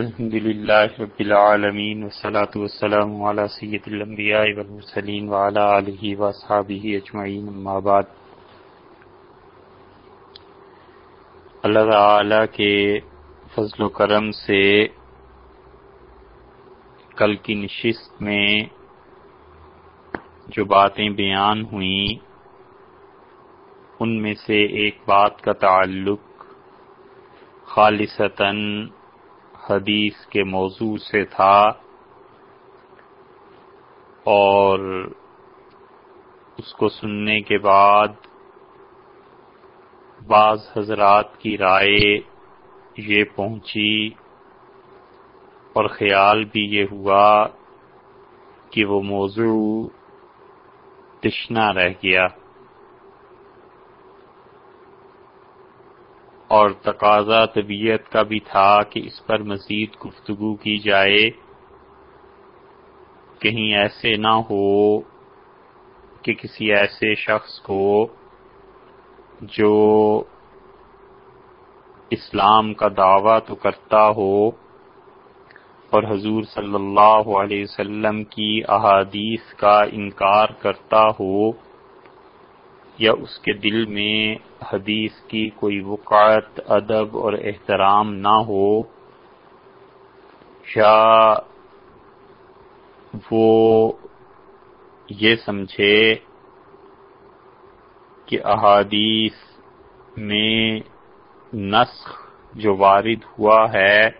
الحمد لله رب العالمين، والصلاة والسلام على سيد الأنبياء والمرسلين وعلى آله وأصحابه أجمعين، أما بعد. اللہ تعالی کے فضل و کرم سے کل کی نشست میں جو باتیں بیان ہوئیں، ان میں سے ایک بات کا تعلق خالصتاً حدیث کے موضوع سے تھا اور اس کو سننے کے بعد بعض حضرات کی رائے یہ پہنچی اور خیال بھی یہ ہوا کہ وہ موضوع تشنا رہ گیا۔ اور تقاضا طبیعت کا بھی تھا کہ اس پر مزید گفتگو کی جائے۔ کہیں ایسے نہ ہو کہ کسی ایسے شخص کو جو اسلام کا دعویٰ تو کرتا ہو اور حضور صلی اللہ علیہ وسلم کی احادیث کا انکار کرتا ہو۔ یا اس کے دل میں حدیث کی کوئی وقعت، ادب اور احترام نہ ہو، یا وہ یہ سمجھے کہ احادیث میں نسخ جو وارد ہوا ہے،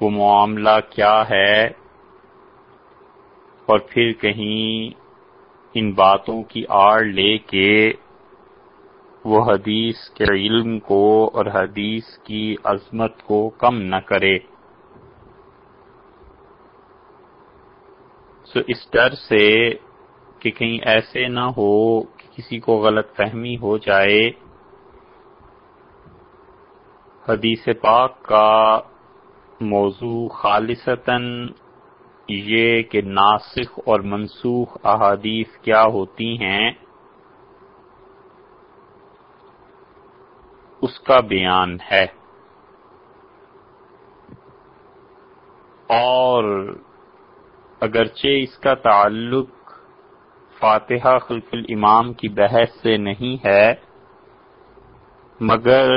وہ معاملہ کیا ہے؟ اور پھر کہیں ان باتوں کی آڑ لے کے وہ حدیث کے علم کو اور حدیث کی عظمت کو کم نہ کرے۔ سو اس ڈر سے کہ کہیں ایسے نہ ہو کہ کسی کو غلط فہمی ہو جائے۔ حدیث پاک کا موضوع خالصتاً یہ کہ ناسخ اور منسوخ احادیث کیا ہوتی ہیں، اس کا بیان ہے۔ اور اگرچہ اس کا تعلق فاتحہ خلف الامام کی بحث سے نہیں ہے، مگر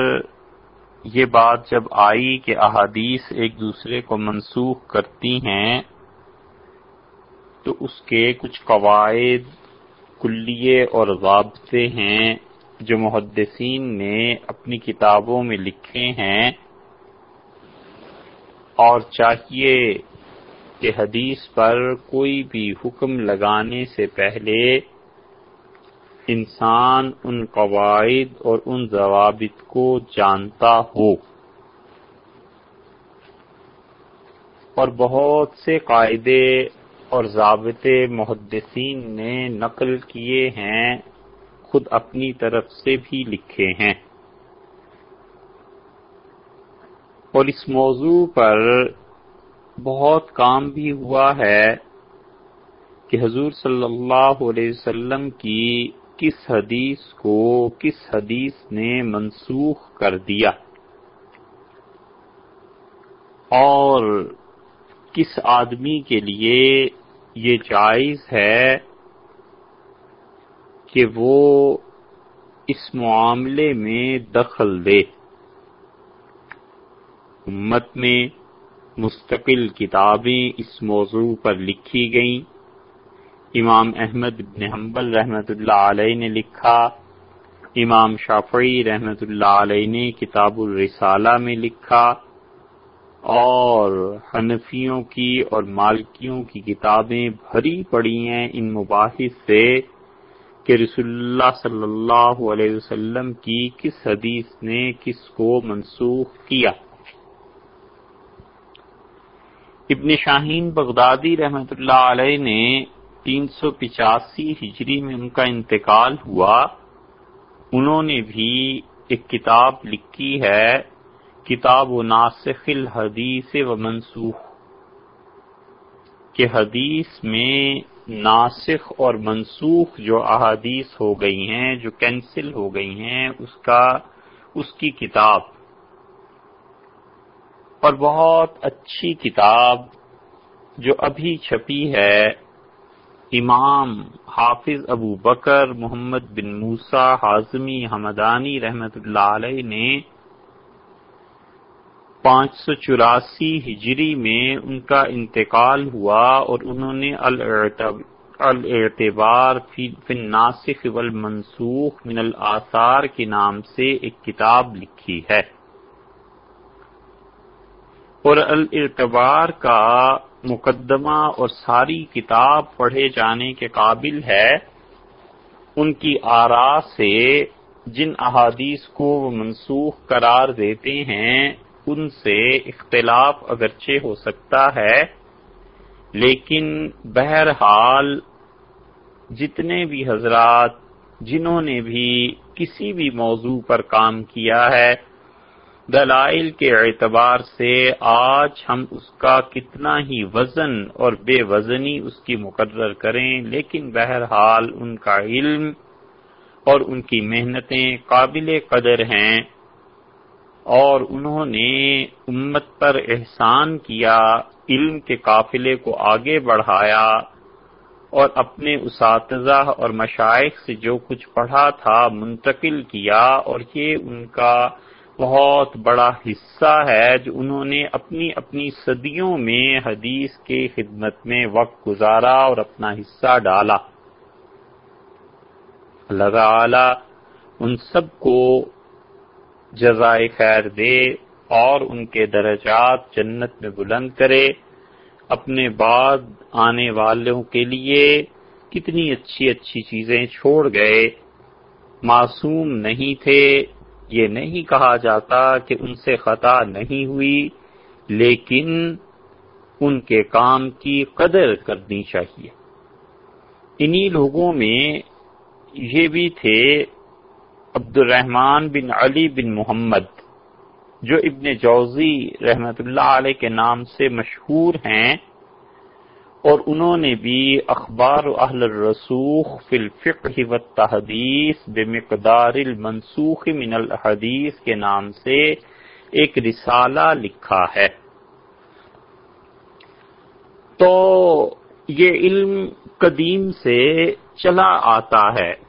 یہ بات جب آئی کہ احادیث ایک دوسرے کو منسوخ کرتی ہیں تو اس کے کچھ قواعد کلیے اور ضابطے ہیں جو محدثین نے اپنی کتابوں میں لکھے ہیں۔ اور چاہیے کہ حدیث پر کوئی بھی حکم لگانے سے پہلے انسان ان قواعد اور ان ضوابط کو جانتا ہو۔ اور بہت سے قاعدے اور ضابطے محدثین نے نقل کیے ہیں، خود اپنی طرف سے بھی لکھے ہیں۔ اور اس موضوع پر بہت کام بھی ہوا ہے کہ حضور صلی اللہ علیہ وسلم کی کس حدیث کو کس حدیث نے منسوخ کر دیا۔ اور کس آدمی کے لیے یہ جائز ہے کہ وہ اس معاملے میں دخل دے؟ امت میں مستقل کتابیں اس موضوع پر لکھی گئیں۔ امام احمد بن حنبل رحمۃ اللہ علیہ نے لکھا۔ امام شافعی رحمۃ اللہ علیہ نے کتاب الرسالہ میں لکھا۔ اور حنفیوں کی اور مالکیوں کی کتابیں بھری پڑی ہیں ان مباحث سے کہ رسول اللہ صلی اللہ علیہ وسلم کی کس حدیث نے کس کو منسوخ کیا۔ ابن شاہین بغدادی رحمت اللہ علیہ نے تین سو پچاسی ہجری میں ان کا انتقال ہوا۔ انہوں نے بھی ایک کتاب لکھی ہے کتاب و ناسخ الحدیث و منسوخ، کہ حدیث میں ناسخ اور منسوخ جو احادیث ہو گئی ہیں، جو کینسل ہو گئی ہیں، اس کا، اس کی کتاب۔ اور بہت اچھی کتاب جو ابھی چھپی ہے، امام حافظ ابو بکر محمد بن موسا حازمی حمدانی رحمت اللہ علیہ نے پانچ سو چوراسی ہجری میں ان کا انتقال ہوا اور انہوں نے الاعتبار فی الناسخ والمنسوخ من الاثار کے نام سے ایک کتاب لکھی ہے۔ اور الاعتبار کا مقدمہ اور ساری کتاب پڑھے جانے کے قابل ہے۔ ان کی آرا سے جن احادیث کو وہ منسوخ قرار دیتے ہیں ان سے اختلاف اگرچہ ہو سکتا ہے، لیکن بہرحال جتنے بھی حضرات جنہوں نے بھی کسی بھی موضوع پر کام کیا ہے، دلائل کے اعتبار سے آج ہم اس کا کتنا ہی وزن اور بے وزنی اس کی مقرر کریں، لیکن بہرحال ان کا علم اور ان کی محنتیں قابل قدر ہیں۔ اور انہوں نے امت پر احسان کیا، علم کے قافلے کو آگے بڑھایا اور اپنے اساتذہ اور مشائق سے جو کچھ پڑھا تھا منتقل کیا اور یہ ان کا بہت بڑا حصہ ہے جو انہوں نے اپنی اپنی صدیوں میں حدیث کے خدمت میں وقت گزارا اور اپنا حصہ ڈالا۔ اللہ تعالی ان سب کو جزائے خیر دے اور ان کے درجات جنت میں بلند کرے۔ اپنے بعد آنے والوں کے لیے کتنی اچھی اچھی چیزیں چھوڑ گئے۔ معصوم نہیں تھے۔ یہ نہیں کہا جاتا کہ ان سے خطا نہیں ہوئی، لیکن ان کے کام کی قدر کرنی چاہیے۔ انہی لوگوں میں یہ بھی تھے عبد الرحمن بن علی بن محمد، جو ابن جوزی رحمت اللہ علیہ کے نام سے مشہور ہیں، اور انہوں نے بھی اخبار اہل الرسوخ فی الفقہ والتحدیث بمقدار المنسوخ من الحدیث کے نام سے ایک رسالہ لکھا ہے۔ تو یہ علم قدیم سے چلا آتا ہے۔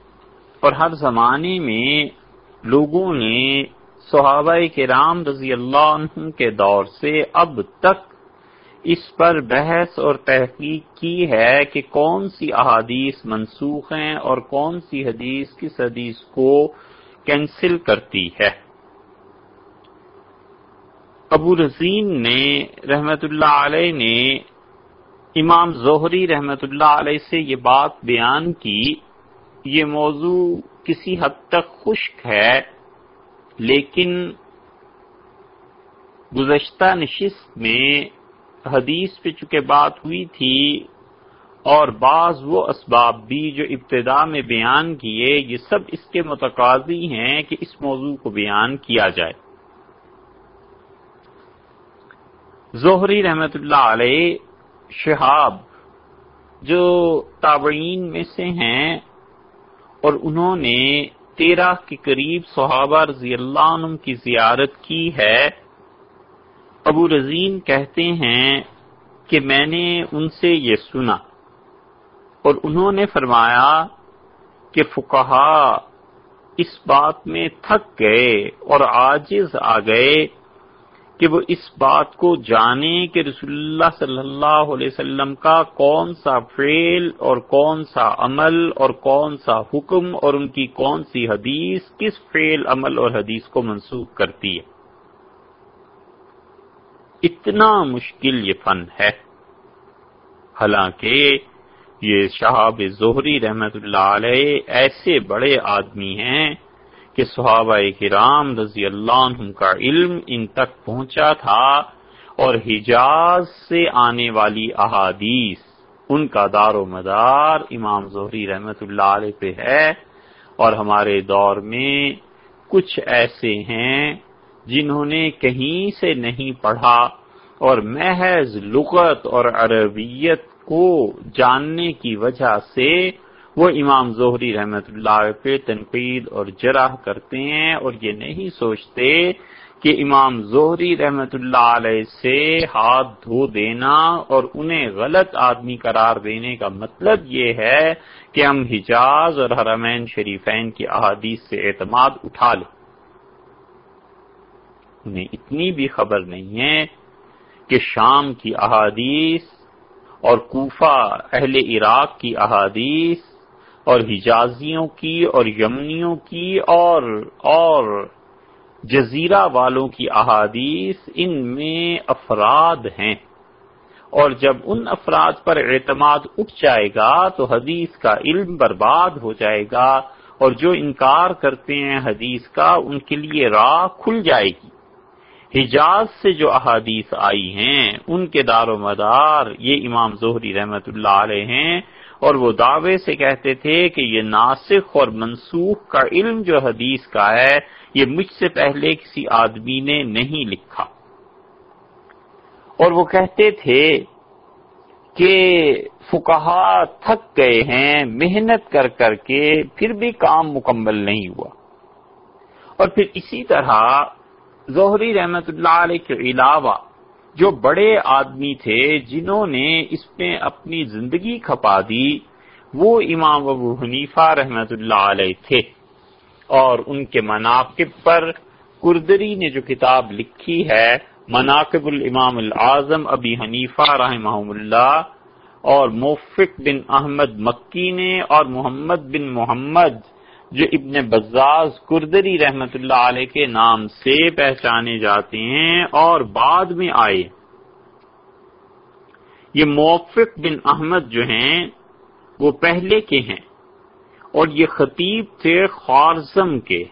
اور ہر زمانے میں لوگوں نے صحابہ کے رام رضی اللہ عنہ کے دور سے اب تک اس پر بحث اور تحقیق کی ہے کہ کون سی احادیث منسوخ ہیں اور کون سی حدیث کس حدیث کو کینسل کرتی ہے۔ ابو رزین نے رحمت اللہ علیہ نے امام زہری رحمت اللہ علیہ سے یہ بات بیان کی یہ موضوع کسی حد تک خشک ہے، لیکن گزشتہ نشست میں حدیث پہ چونکہ بات ہوئی تھی اور بعض وہ اسباب بھی جو ابتدا میں بیان کیے، یہ سب اس کے متقاضی ہیں کہ اس موضوع کو بیان کیا جائے۔ زہری رحمت اللہ علیہ، شہاب، جو تابعین میں سے ہیں اور انہوں نے تیرہ کے قریب صحابہ رضی اللہ عنہ کی زیارت کی ہے۔ ابو رضین کہتے ہیں کہ میں نے ان سے یہ سنا اور انہوں نے فرمایا کہ فکہ اس بات میں تھک گئے اور آجز آ گئے کہ وہ اس بات کو جانے کہ رسول اللہ صلی اللہ علیہ وسلم کا کون سا فعل اور کون سا عمل اور کون سا حکم اور ان کی کون سی حدیث کس فعل، عمل اور حدیث کو منسوخ کرتی ہے۔ اتنا مشکل یہ فن ہے۔ حالانکہ یہ شہاب زہری رحمت اللہ علیہ ایسے بڑے آدمی ہیں کہ صحابہ کرام رضی اللہ عنہ کا علم ان تک پہنچا تھا اور حجاز سے آنے والی احادیث ان کا دار و مدار امام زہری رحمت اللہ علیہ پہ ہے اور ہمارے دور میں کچھ ایسے ہیں جنہوں نے کہیں سے نہیں پڑھا اور محض لغت اور عربیت کو جاننے کی وجہ سے وہ امام زہری رحمت اللہ پہ تنقید اور جرح کرتے ہیں اور یہ نہیں سوچتے کہ امام زہری رحمت اللہ علیہ سے ہاتھ دھو دینا اور انہیں غلط آدمی قرار دینے کا مطلب یہ ہے کہ ہم حجاز اور حرمین شریفین کی احادیث سے اعتماد اٹھا لیں۔ انہیں اتنی بھی خبر نہیں ہے کہ شام کی احادیث اور کوفہ اہل عراق کی احادیث اور حجازیوں کی اور یمنیوں کی اور اور جزیرہ والوں کی احادیث ان میں افراد ہیں۔ اور جب ان افراد پر اعتماد اٹھ جائے گا تو حدیث کا علم برباد ہو جائے گا اور جو انکار کرتے ہیں حدیث کا ان کے لیے راہ کھل جائے گی۔ حجاز سے جو احادیث آئی ہیں، ان کے دار و مدار، یہ امام زہری رحمت اللہ علیہ ہیں اور وہ دعوے سے کہتے تھے کہ یہ ناسخ اور منسوخ کا علم جو حدیث کا ہے، یہ مجھ سے پہلے کسی آدمی نے نہیں لکھا۔ اور وہ کہتے تھے کہ فکہ تھک گئے ہیں، محنت کر کر کے پھر بھی کام مکمل نہیں ہوا۔ اور پھر اسی طرح زہری رحمت اللہ علیہ کے علاوہ جو بڑے آدمی تھے جنہوں نے اس میں اپنی زندگی کھپا دی، وہ امام ابو حنیفہ رحمت اللہ علیہ تھے۔ اور ان کے مناقب پر کردری نے جو کتاب لکھی ہے، مناقب الامام العظم ابی حنیفہ رحمہ اللہ، اور موفق بن احمد مکی نے اور محمد بن محمد جو ابن بزاز کردری رحمت اللہ علیہ کے نام سے پہچانے جاتے ہیں اور بعد میں آئے۔ یہ موفق بن احمد جو ہیں، وہ پہلے کے ہیں اور یہ خطیب تھے خوارزم کے۔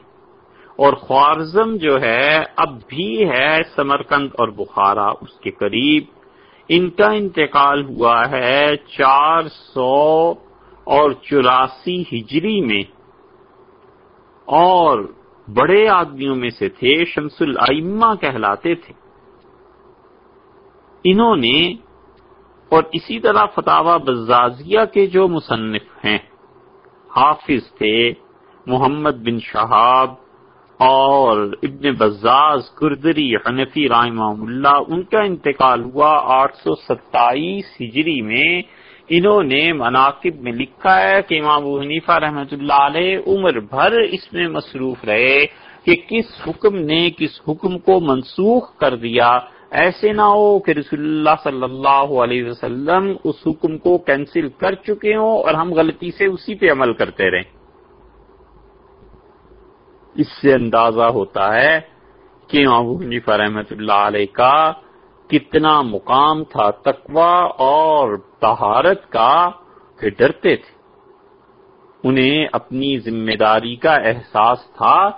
اور خوارزم جو ہے، اب بھی ہے سمرکند اور بخارا، اس کے قریب۔ ان کا انتقال ہوا ہے چار سو اور چوراسی ہجری میں۔ اور بڑے آدمیوں میں سے تھے، شمس العمہ کہلاتے تھے۔ انہوں نے، اور اسی طرح فتح بزازیہ کے جو مصنف ہیں، حافظ تھے محمد بن شہاب اور ابن بزاز کردری، حنفی رحمہ اللہ، ان کا انتقال ہوا آٹھ سو ستائیس ہجری میں انہوں نے مناقب میں لکھا ہے کہ امام ابو حنیفہ رحمۃ اللہ علیہ عمر بھر اس میں مصروف رہے کہ کس حکم نے کس حکم کو منسوخ کر دیا۔ ایسے نہ ہو کہ رسول اللہ صلی اللہ علیہ وسلم اس حکم کو کینسل کر چکے ہوں اور ہم غلطی سے اسی پہ عمل کرتے رہیں۔ اس سے اندازہ ہوتا ہے کہ ابو حنیفہ رحمۃ اللہ علیہ کا کتنا مقام تھا تقوا اور طہارت کا کہ ڈرتے تھے۔ انہیں اپنی ذمہ داری کا احساس تھا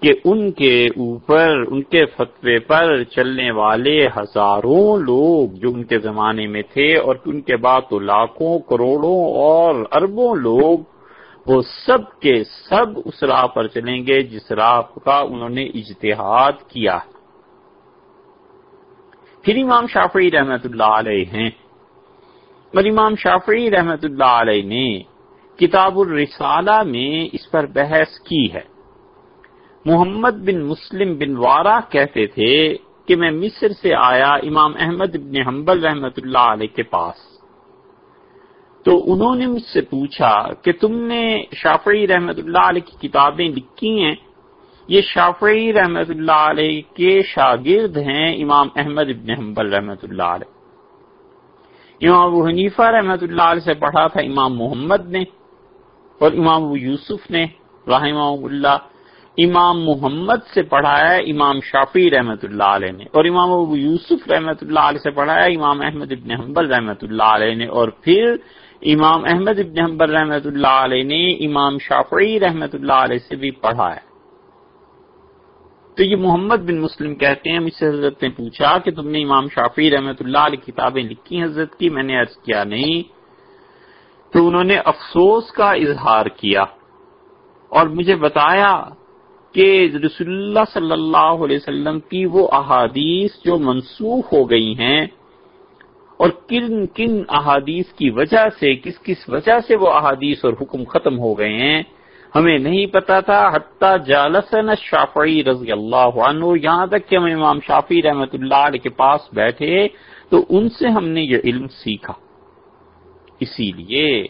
کہ ان کے اوپر، ان کے فتوے پر چلنے والے ہزاروں لوگ جو ان کے زمانے میں تھے اور ان کے بعد تو لاکھوں، کروڑوں اور اربوں لوگ، وہ سب کے سب اس راہ پر چلیں گے جس راہ کا انہوں نے اجتہاد کیا۔ پھر امام شافعی رحمت اللہ علیہ ہیں۔ اور امام شافعی رحمت اللہ علیہ نے کتاب الرسالہ میں اس پر بحث کی ہے۔ محمد بن مسلم بن وارا کہتے تھے کہ میں مصر سے آیا امام احمد بن حنبل رحمت اللہ علیہ کے پاس۔ تو انہوں نے مجھ سے پوچھا کہ تم نے شافعی رحمت اللہ علیہ کی کتابیں لکھی ہیں؟ یہ شافعی رحمت اللہ علیہ کے شاگرد ہیں امام احمد ابن حنبل رحمت اللہ علیہ۔ امام ابو حنیفہ رحمت اللہ علیہ سے پڑھا تھا، امام محمد نے اور امام ابو یوسف نے، رحمہ اللہ، امام محمد سے پڑھا ہے امام شافی رحمت اللہ علیہ نے اور امام ابو یوسف رحمت اللہ علیہ سے پڑھا ہے امام احمد ابن حنبل رحمت اللہ علیہ نے اور پھر امام احمد ابن حنبل رحمت اللہ علیہ نے، امام شافعی رحمت اللہ علیہ سے بھی پڑھا ہے تو یہ محمد بن مسلم کہتے ہیں مجھ سے حضرت نے پوچھا کہ تم نے امام شافی رحمت اللہ علیہ کتابیں لکھی حضرت کی؟ میں نے عرض کیا، نہیں۔ تو انہوں نے افسوس کا اظہار کیا اور مجھے بتایا کہ رسول اللہ صلی اللہ علیہ وسلم کی وہ احادیث جو منسوخ ہو گئی ہیں اور کن کن احادیث کی وجہ سے، کس کس وجہ سے وہ احادیث اور حکم ختم ہو گئے ہیں ہمیں نہیں پتا تھا، حتیٰ جالسن شافعی رضی اللہ عنہ، یہاں تک کہ ہم امام شافی رحمت اللہ علیہ کے پاس بیٹھے، تو ان سے ہم نے یہ علم سیکھا۔ اسی لیے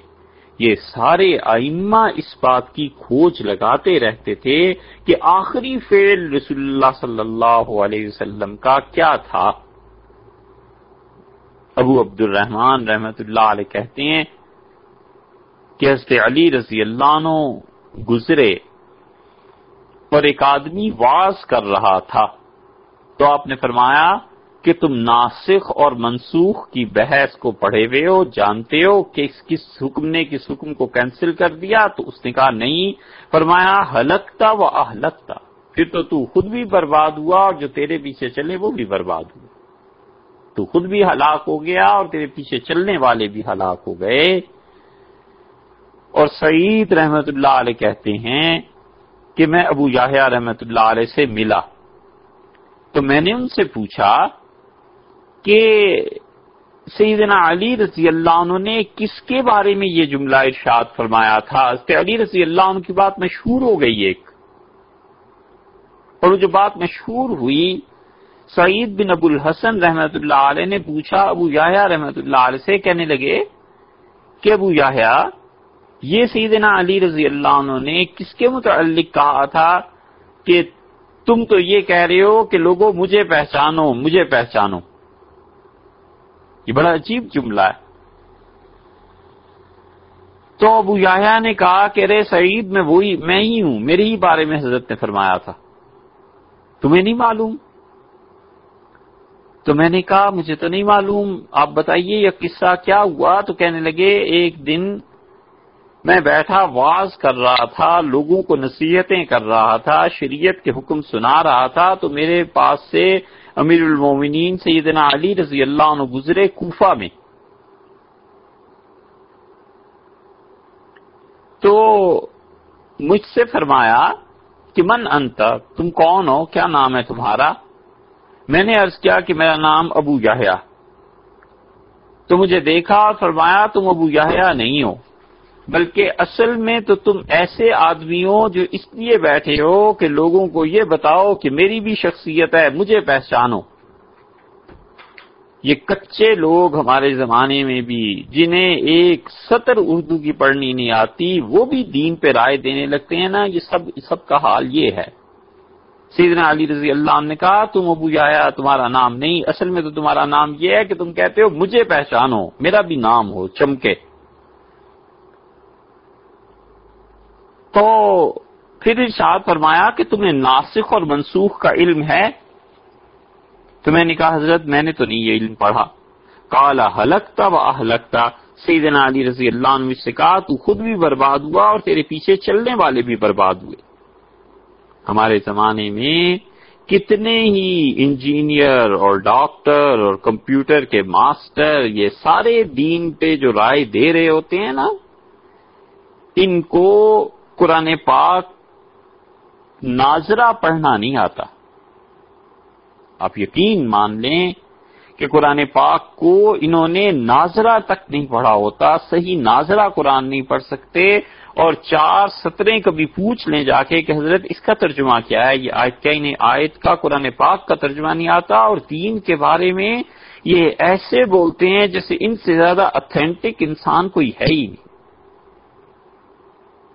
یہ سارے ائمہ اس بات کی کھوج لگاتے رہتے تھے کہ آخری فعل رسول اللہ صلی اللہ علیہ وسلم کا کیا تھا۔ ابو عبد الرحمان رحمت اللہ علیہ کہتے ہیں کہ حضرت علی رضی اللہ عنہ گزرے اور ایک آدمی واز کر رہا تھا تو آپ نے فرمایا کہ تم ناسخ اور منسوخ کی بحث کو پڑھے ہوئے ہو، جانتے ہو کہ اس کس حکم نے کس حکم کو کینسل کر دیا، تو اس نے کہا نہیں، فرمایا ہلکتا و اہلکتا، پھر تو تو خود بھی برباد ہوا اور جو تیرے پیچھے چلے وہ بھی برباد ہوئے تو خود بھی ہلاک ہو گیا اور تیرے پیچھے چلنے والے بھی ہلاک ہو گئے۔ اور سعید رحمت اللہ علیہ کہتے ہیں کہ میں ابو یاہیا رحمت اللہ علیہ سے ملا۔ تو میں نے ان سے پوچھا کہ سیدنا علی رضی اللہ عنہ نے کس کے بارے میں یہ جملہ ارشاد فرمایا تھا؟ علی رضی اللہ عنہ کی بات مشہور ہو گئی ایک۔ اور وہ جو بات مشہور ہوئی، سعید بن ابو الحسن رحمت اللہ علیہ نے پوچھا، ابو یاہیا رحمت اللہ علیہ سے کہنے لگے کہ ابو یاہیا یہ سیدنا علی رضی اللہ عنہ نے کس کے متعلق کہا تھا کہ تم تو یہ کہہ رہے ہو کہ لوگوں مجھے پہچانو مجھے پہچانو۔ یہ بڑا عجیب جملہ ہے۔ تو ابو یاہیا نے کہا کہ رے سعید، میں وہی، میں ہی ہوں، میرے ہی بارے میں حضرت نے فرمایا تھا۔ تمہیں نہیں معلوم؟ تو میں نے کہا، مجھے تو نہیں معلوم۔ آپ بتائیے، یہ قصہ کیا ہوا؟ تو کہنے لگے، ایک دن میں بیٹھا واز کر رہا تھا، لوگوں کو نصیحتیں کر رہا تھا، شریعت کے حکم سنا رہا تھا، تو میرے پاس سے امیر المومنین سیدنا علی رضی اللہ عنہ گزرے کوفہ میں۔ تو مجھ سے فرمایا کہ من انت؟ تم کون ہو؟ کیا نام ہے تمہارا؟ میں نے عرض کیا کہ میرا نام ابو یاہیا تو مجھے دیکھا فرمایا تم ابو یاہیا نہیں ہو۔ بلکہ اصل میں تو تم ایسے آدمی ہو جو اس لیے بیٹھے ہو کہ لوگوں کو یہ بتاؤ کہ میری بھی شخصیت ہے، مجھے پہچانو۔ یہ کچے لوگ ہمارے زمانے میں بھی، جنہیں ایک سطر اردو کی پڑھنی نہیں آتی، وہ بھی دین پہ رائے دینے لگتے ہیں نا، یہ سب سب کا حال یہ ہے۔ سیدنا علی رضی اللہ عنہ نے کہا، تم ابو آیا تمہارا نام نہیں، اصل میں تو تمہارا نام یہ ہے کہ تم کہتے ہو، مجھے پہچانو، میرا بھی نام ہو، چمکے۔ تو پھر ارشاد فرمایا کہ تمہیں ناسخ اور منسوخ کا علم ہے۔ تو میں نے کہا، حضرت، میں نے تو نہیں یہ علم پڑھا۔ کالا ہلکتا و اہلکتا سیدنا علی رضی اللہ عنہ سے کہا، تو خود بھی برباد ہوا اور تیرے پیچھے چلنے والے بھی برباد ہوئے۔ ہمارے زمانے میں کتنے ہی انجینئر اور ڈاکٹر اور کمپیوٹر کے ماسٹر، یہ سارے دین پہ جو رائے دے رہے ہوتے ہیں نا، ان کو قرآن پاک ناظرہ پڑھنا نہیں آتا۔ آپ یقین مان لیں کہ قرآن پاک کو انہوں نے ناظرہ تک نہیں پڑھا ہوتا، صحیح ناظرہ قرآن نہیں پڑھ سکتے اور چار سطریں کبھی پوچھ لیں جا کے کہ حضرت اس کا ترجمہ کیا ہے، یہ آیت کیا انہیں آیت کا قرآن پاک کا ترجمہ نہیں آتا اور دین کے بارے میں یہ ایسے بولتے ہیں جیسے ان سے زیادہ اتھینٹک انسان کوئی ہے ہی نہیں۔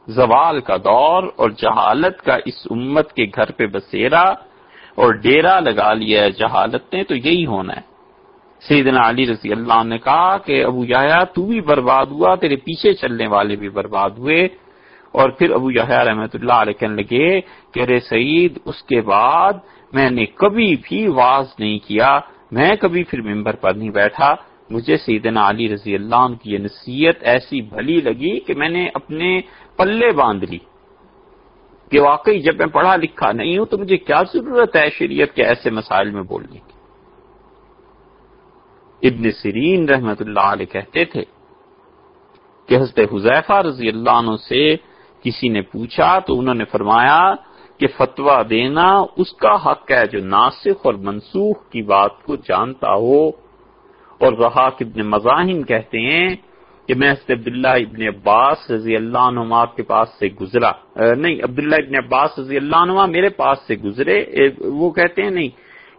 زوال کا دور اور جہالت کا اس امت کے گھر پہ بسیرا اور ڈیرا لگا لیا ہے جہالت نے، تو یہی ہونا ہے۔ سیدنا علی رضی اللہ نے کہا کہ ابو یا تو بھی برباد ہوا، تیرے پیچھے چلنے والے بھی برباد ہوئے۔ اور پھر ابو یا رحمت اللہ علیہ کہنے لگے کہ ارے سعید، اس کے بعد میں نے کبھی بھی واز نہیں کیا، میں کبھی پھر ممبر پر نہیں بیٹھا۔ مجھے سیدنا علی رضی اللہ عنہ کی یہ نصیحت ایسی بھلی لگی کہ میں نے اپنے پلے باندھ لی کہ واقعی جب میں پڑھا لکھا نہیں ہوں تو مجھے کیا ضرورت ہے شریعت کے ایسے مسائل میں بولنے کی؟ ابن سرین رحمت اللہ علیہ کہتے تھے کہ حضرت حذیفہ رضی اللہ عنہ سے کسی نے پوچھا تو انہوں نے فرمایا کہ فتوا دینا اس کا حق ہے جو ناسخ اور منسوخ کی بات کو جانتا ہو اور رہا ابن مزاحم کہتے ہیں کہ میں حضرت عبداللہ ابن عباس رضی اللہ عنہ کے پاس سے گزرا۔ نہیں، عبداللہ ابن عباس رضی اللہ عنہ میرے پاس سے گزرے۔ وہ کہتے ہیں نہیں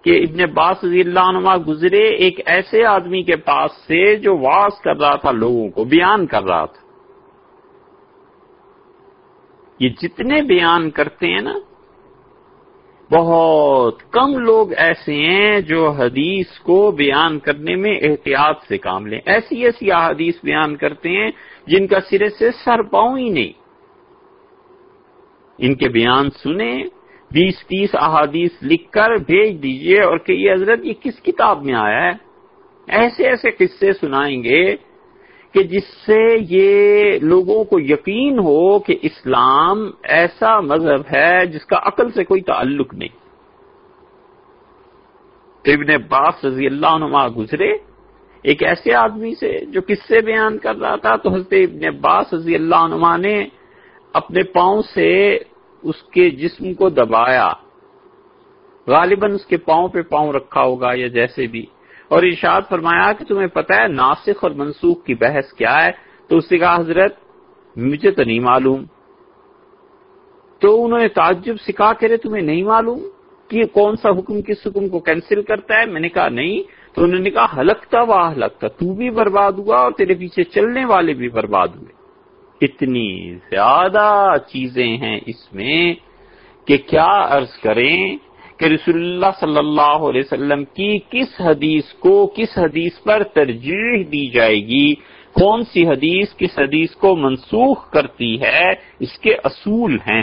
کہ ابن عباس رضی اللہ عنہ گزرے ایک ایسے آدمی کے پاس سے جو واس کر رہا تھا، لوگوں کو بیان کر رہا تھا۔ یہ جتنے بیان کرتے ہیں نا بہت کم لوگ ایسے ہیں جو حدیث کو بیان کرنے میں احتیاط سے کام لیں۔ ایسی ایسی احادیث بیان کرتے ہیں جن کا سرے سے سر پاؤں ہی نہیں۔ ان کے بیان سنیں، بیس تیس احادیث لکھ کر بھیج دیجیے اور کہ یہ حضرت یہ کس کتاب میں آیا ہے؟ ایسے ایسے قصے سنائیں گے کہ جس سے یہ لوگوں کو یقین ہو کہ اسلام ایسا مذہب ہے جس کا عقل سے کوئی تعلق نہیں۔ ابن عباس رضی اللہ عنہ گزرے۔ ایک ایسے آدمی سے جو کس سے بیان کر رہا تھا تو حضرت ابن عباس رضی اللہ عنہ نے اپنے پاؤں سے اس کے جسم کو دبایا۔ غالباً اس کے پاؤں پہ پاؤں رکھا ہوگا یا جیسے بھی۔ اور ارشاد فرمایا کہ تمہیں پتا ہے ناسخ اور منسوخ کی بحث کیا ہے؟ تو اس سے کہا، حضرت، مجھے تو نہیں معلوم۔ تو انہوں نے تعجب سکھا کرے تمہیں نہیں معلوم کہ کون سا حکم کس حکم کو کینسل کرتا ہے؟ میں نے کہا، نہیں۔ تو انہوں نے کہا، ہلکتا و ہلکتا، تو بھی برباد ہوا اور تیرے پیچھے چلنے والے بھی برباد ہوئے۔ اتنی زیادہ چیزیں ہیں اس میں کہ کیا عرض کریں؟ کہ رسول اللہ صلی اللہ علیہ وسلم کی کس حدیث کو کس حدیث پر ترجیح دی جائے گی؟ کون سی حدیث کس حدیث کو منسوخ کرتی ہے؟ اس کے اصول ہیں۔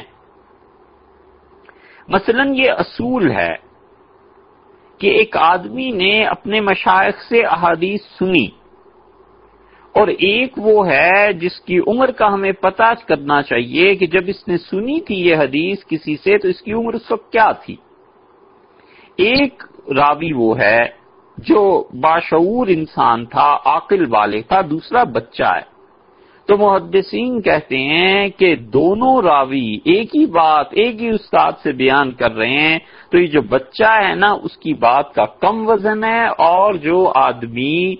مثلا یہ اصول ہے کہ ایک آدمی نے اپنے مشائق سے احادیث سنی اور ایک وہ ہے جس کی عمر کا ہمیں پتہ کرنا چاہیے کہ جب اس نے سنی تھی یہ حدیث کسی سے تو اس کی عمر اس وقت کیا تھی؟ ایک راوی وہ ہے جو باشعور انسان تھا، عاقل والے تھا، دوسرا بچہ ہے۔ تو محدثین کہتے ہیں کہ دونوں راوی ایک ہی بات، ایک ہی استاد سے بیان کر رہے ہیں۔ تو یہ جو بچہ ہے نا، اس کی بات کا کم وزن ہے اور جو آدمی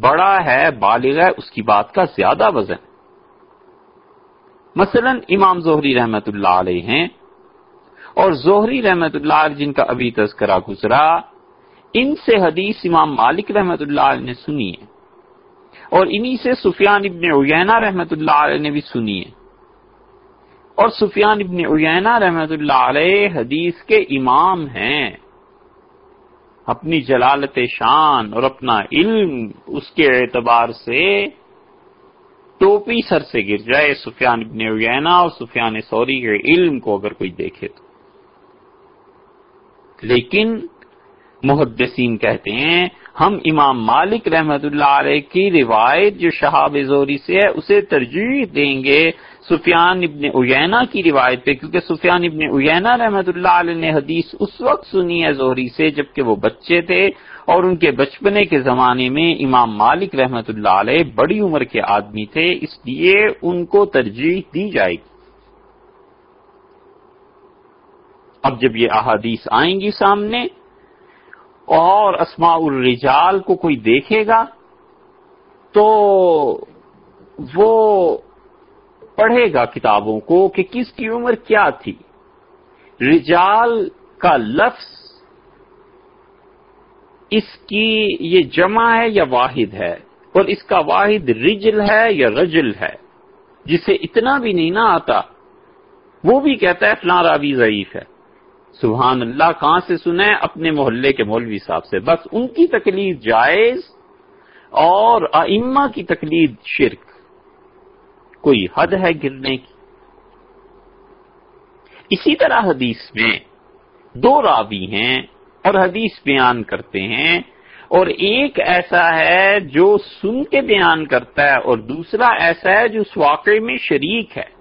بڑا ہے، بالغ ہے، اس کی بات کا زیادہ وزن۔ مثلا امام زہری رحمت اللہ علیہ ہیں۔ اور زہری رحمت اللہ جن کا ابھی تذکرہ گزرا، ان سے حدیث امام مالک رحمت اللہ علیہ نے سنی ہے۔ اور انہی سے سفیان ابن عیینہ رحمت اللہ علیہ نے بھی سنی ہے۔ اور سفیان ابن عیینہ رحمت اللہ علیہ حدیث کے امام ہیں۔ اپنی جلالت شان اور اپنا علم اس کے اعتبار سے ٹوپی سر سے گر جائے سفیان ابن عیینہ اور سفیان سوری کے علم کو اگر کوئی دیکھے تو۔ لیکن محدثین کہتے ہیں، ہم امام مالک رحمت اللہ علیہ کی روایت جو شہاب زوری سے ہے، اسے ترجیح دیں گے سفیان ابن اینا کی روایت پہ، کیونکہ سفیان ابن اینا رحمت اللہ علیہ نے حدیث اس وقت سنی ہے زہری سے جبکہ وہ بچے تھے اور ان کے بچپنے کے زمانے میں امام مالک رحمت اللہ علیہ بڑی عمر کے آدمی تھے، اس لیے ان کو ترجیح دی جائے گی۔ اب جب یہ احادیث آئیں گی سامنے اور اسماء الرجال کو کوئی دیکھے گا، تو وہ پڑھے گا کتابوں کو کہ کس کی عمر کیا تھی۔ رجال کا لفظ اس کی یہ جمع ہے یا واحد ہے؟ اور اس کا واحد رجل ہے یا رجل ہے؟ جسے اتنا بھی نہیں نہ آتا، وہ بھی کہتا ہے فلاں راوی ضعیف ہے۔ سبحان اللہ، کہاں سے سنے اپنے محلے کے مولوی صاحب سے۔ بس ان کی تکلید جائز اور ائمہ کی تکلید شرک۔ کوئی حد ہے گرنے کی؟ اسی طرح حدیث میں دو راوی ہیں اور حدیث بیان کرتے ہیں اور ایک ایسا ہے جو سن کے بیان کرتا ہے اور دوسرا ایسا ہے جو اس واقعے میں شریک ہے۔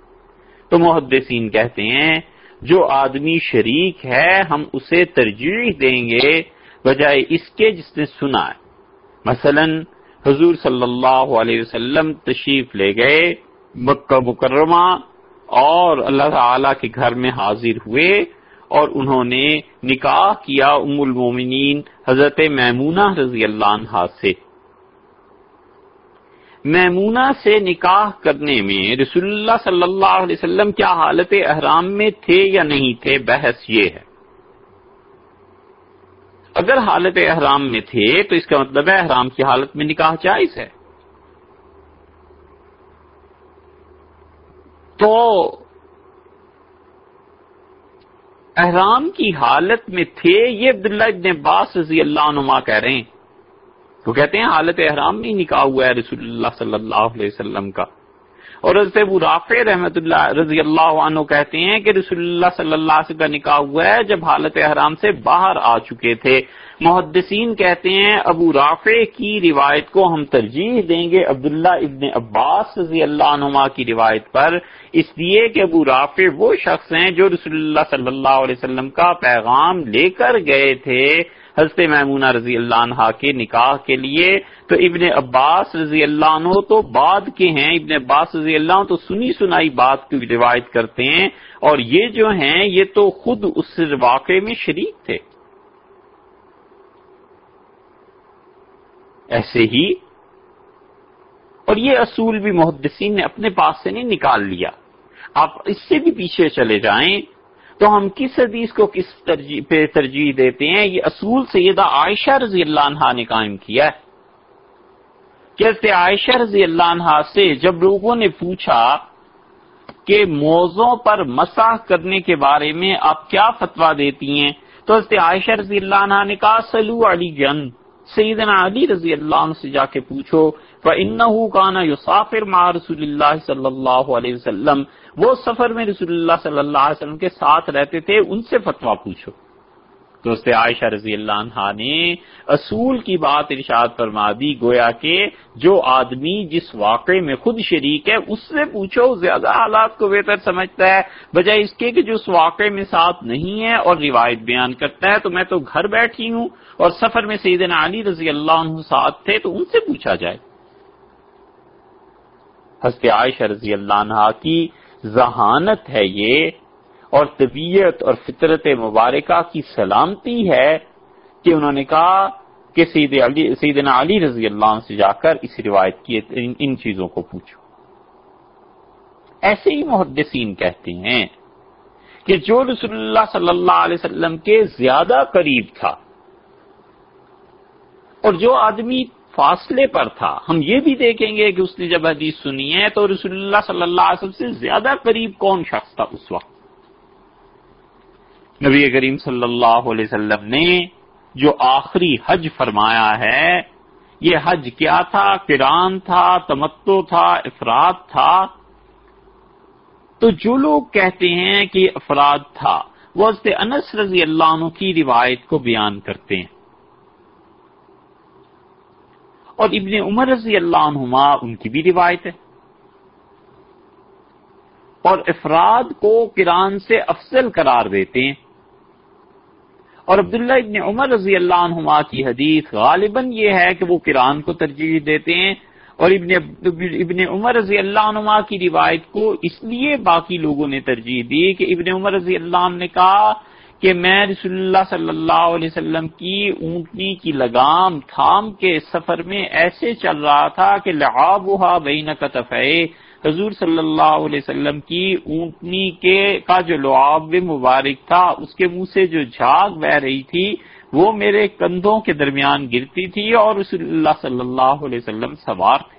تو محدثین کہتے ہیں جو آدمی شریک ہے، ہم اسے ترجیح دیں گے، بجائے اس کے جس نے سنا ہے۔ مثلا، حضور صلی اللہ علیہ وسلم تشریف لے گئے مکہ مکرمہ اور اللہ تعالی کے گھر میں حاضر ہوئے اور انہوں نے نکاح کیا ام المومنین حضرت میمونہ رضی اللہ عنہ سے۔ میمونہ سے نکاح کرنے میں رسول اللہ صلی اللہ علیہ وسلم کیا حالت احرام میں تھے یا نہیں تھے؟ بحث یہ ہے۔ اگر حالت احرام میں تھے تو اس کا مطلب ہے احرام کی حالت میں نکاح جائز ہے۔ تو احرام کی حالت میں تھے یہ عبداللہ ابن عباس رضی اللہ عنما کہہ رہے ہیں۔ وہ کہتے ہیں حالت احرام میں نکاح ہوا ہے رسول اللہ صلی اللہ علیہ وسلم کا۔ اور حضرت ابو رافع رحمت اللہ رضی اللہ عنہ کہتے ہیں کہ رسول اللہ صلی اللہ علیہ وسلم کا نکاح ہوا ہے جب حالت احرام سے باہر آ چکے تھے۔ محدثین کہتے ہیں ابو رافع کی روایت کو ہم ترجیح دیں گے عبداللہ ابن عباس رضی اللہ عنہما کی روایت پر۔ اس لیے کہ ابو رافع وہ شخص ہیں جو رسول اللہ صلی اللہ علیہ وسلم کا پیغام لے کر گئے تھے۔ حضرت محمونہ رضی اللہ عنہ کے نکاح کے لیے تو ابن عباس رضی اللہ عنہ تو بعد کے ہیں۔ ابن عباس رضی اللہ عنہ تو سنی سنائی بات کی روایت کرتے ہیں۔ اور یہ جو ہیں، یہ تو خود اس واقعے میں شریک تھے۔ ایسے ہی اور یہ اصول بھی محدثین نے اپنے پاس سے نہیں نکال لیا۔ آپ اس سے بھی پیچھے چلے جائیں۔ تو ہم کس حدیث کو کس ترجیح پہ ترجیح دیتے ہیں؟ یہ اصول سیدہ عائشہ رضی اللہ عنہ نے قائم کیا ہے۔ کہتے عائشہ رضی اللہ عنہ سے جب لوگوں نے پوچھا کہ موزوں پر مساح کرنے کے بارے میں آپ کیا فتوا دیتی ہیں؟ تو حضرت عائشہ رضی اللہ عنہ نے کہا، سلو علی جن سیدنا علی رضی اللہ عنہ سے جا کے پوچھو، فَإِنَّهُ كَانَ يُصَافِرْ مَعَ رسول اللہ صلی اللہ علیہ وسلم وہ سفر میں رسول اللہ صلی اللہ علیہ وسلم کے ساتھ رہتے تھے، ان سے فتوا پوچھو۔ دوست عائشہ رضی اللہ عنہ نے اصول کی بات ارشاد فرما دی، گویا کہ جو آدمی جس واقعے میں خود شریک ہے، اس سے پوچھو، زیادہ حالات کو بہتر سمجھتا ہے، بجائے اس کے کہ جو اس واقعے میں ساتھ نہیں ہے اور روایت بیان کرتا ہے، تو میں تو گھر بیٹھی ہوں اور سفر میں سیدنا علی رضی اللہ عنہ ساتھ تھے، تو ان سے پوچھا جائے۔ حضرت عائشہ رضی اللہ عنہ کی ذہانت ہے یہ، اور طبیعت اور فطرت مبارکہ کی سلامتی ہے کہ انہوں نے کہا کہ سید علی، سیدنا علی رضی اللہ عنہ سے جا کر اس روایت کی ان چیزوں کو پوچھو۔ ایسے ہی محدثین کہتے ہیں کہ جو رسول اللہ صلی اللہ علیہ وسلم کے زیادہ قریب تھا، اور جو آدمی فاصلے پر تھا۔ ہم یہ بھی دیکھیں گے کہ اس نے جب حدیث سنی ہے تو رسول اللہ صلی اللہ علیہ وسلم سے زیادہ قریب کون شخص تھا اس وقت؟ نبی کریم صلی اللہ علیہ وسلم نے جو آخری حج فرمایا ہے، یہ حج کیا تھا؟ کران تھا تمتو تھا، افراد تھا۔ تو جو لوگ کہتے ہیں کہ افراد تھا، وہ انس رضی اللہ عنہ کی روایت کو بیان کرتے ہیں۔ اور ابن عمر رضی اللہ عنہما، ان کی بھی روایت ہے۔ اور افراد کو کران سے افضل قرار دیتے ہیں۔ اور عبداللہ ابن عمر رضی اللہ عنہما کی حدیث غالباً یہ ہے کہ وہ کران کو ترجیح دیتے ہیں۔ اور ابن ابن عمر رضی اللہ عنہما کی روایت کو اس لیے باقی لوگوں نے ترجیح دی کہ ابن عمر رضی اللہ عنہ نے کہا کہ میں رسول اللہ صلی اللہ علیہ وسلم کی اونٹنی کی لگام تھام کے سفر میں ایسے چل رہا تھا کہ لعابها بین حضور صلی اللہ علیہ وسلم کی اونٹنی کے کا جو لعاب مبارک تھا، اس کے منہ سے جو جھاگ بہ رہی تھی، وہ میرے کندھوں کے درمیان گرتی تھی اور رسول اللہ صلی اللہ علیہ وسلم سوار تھے۔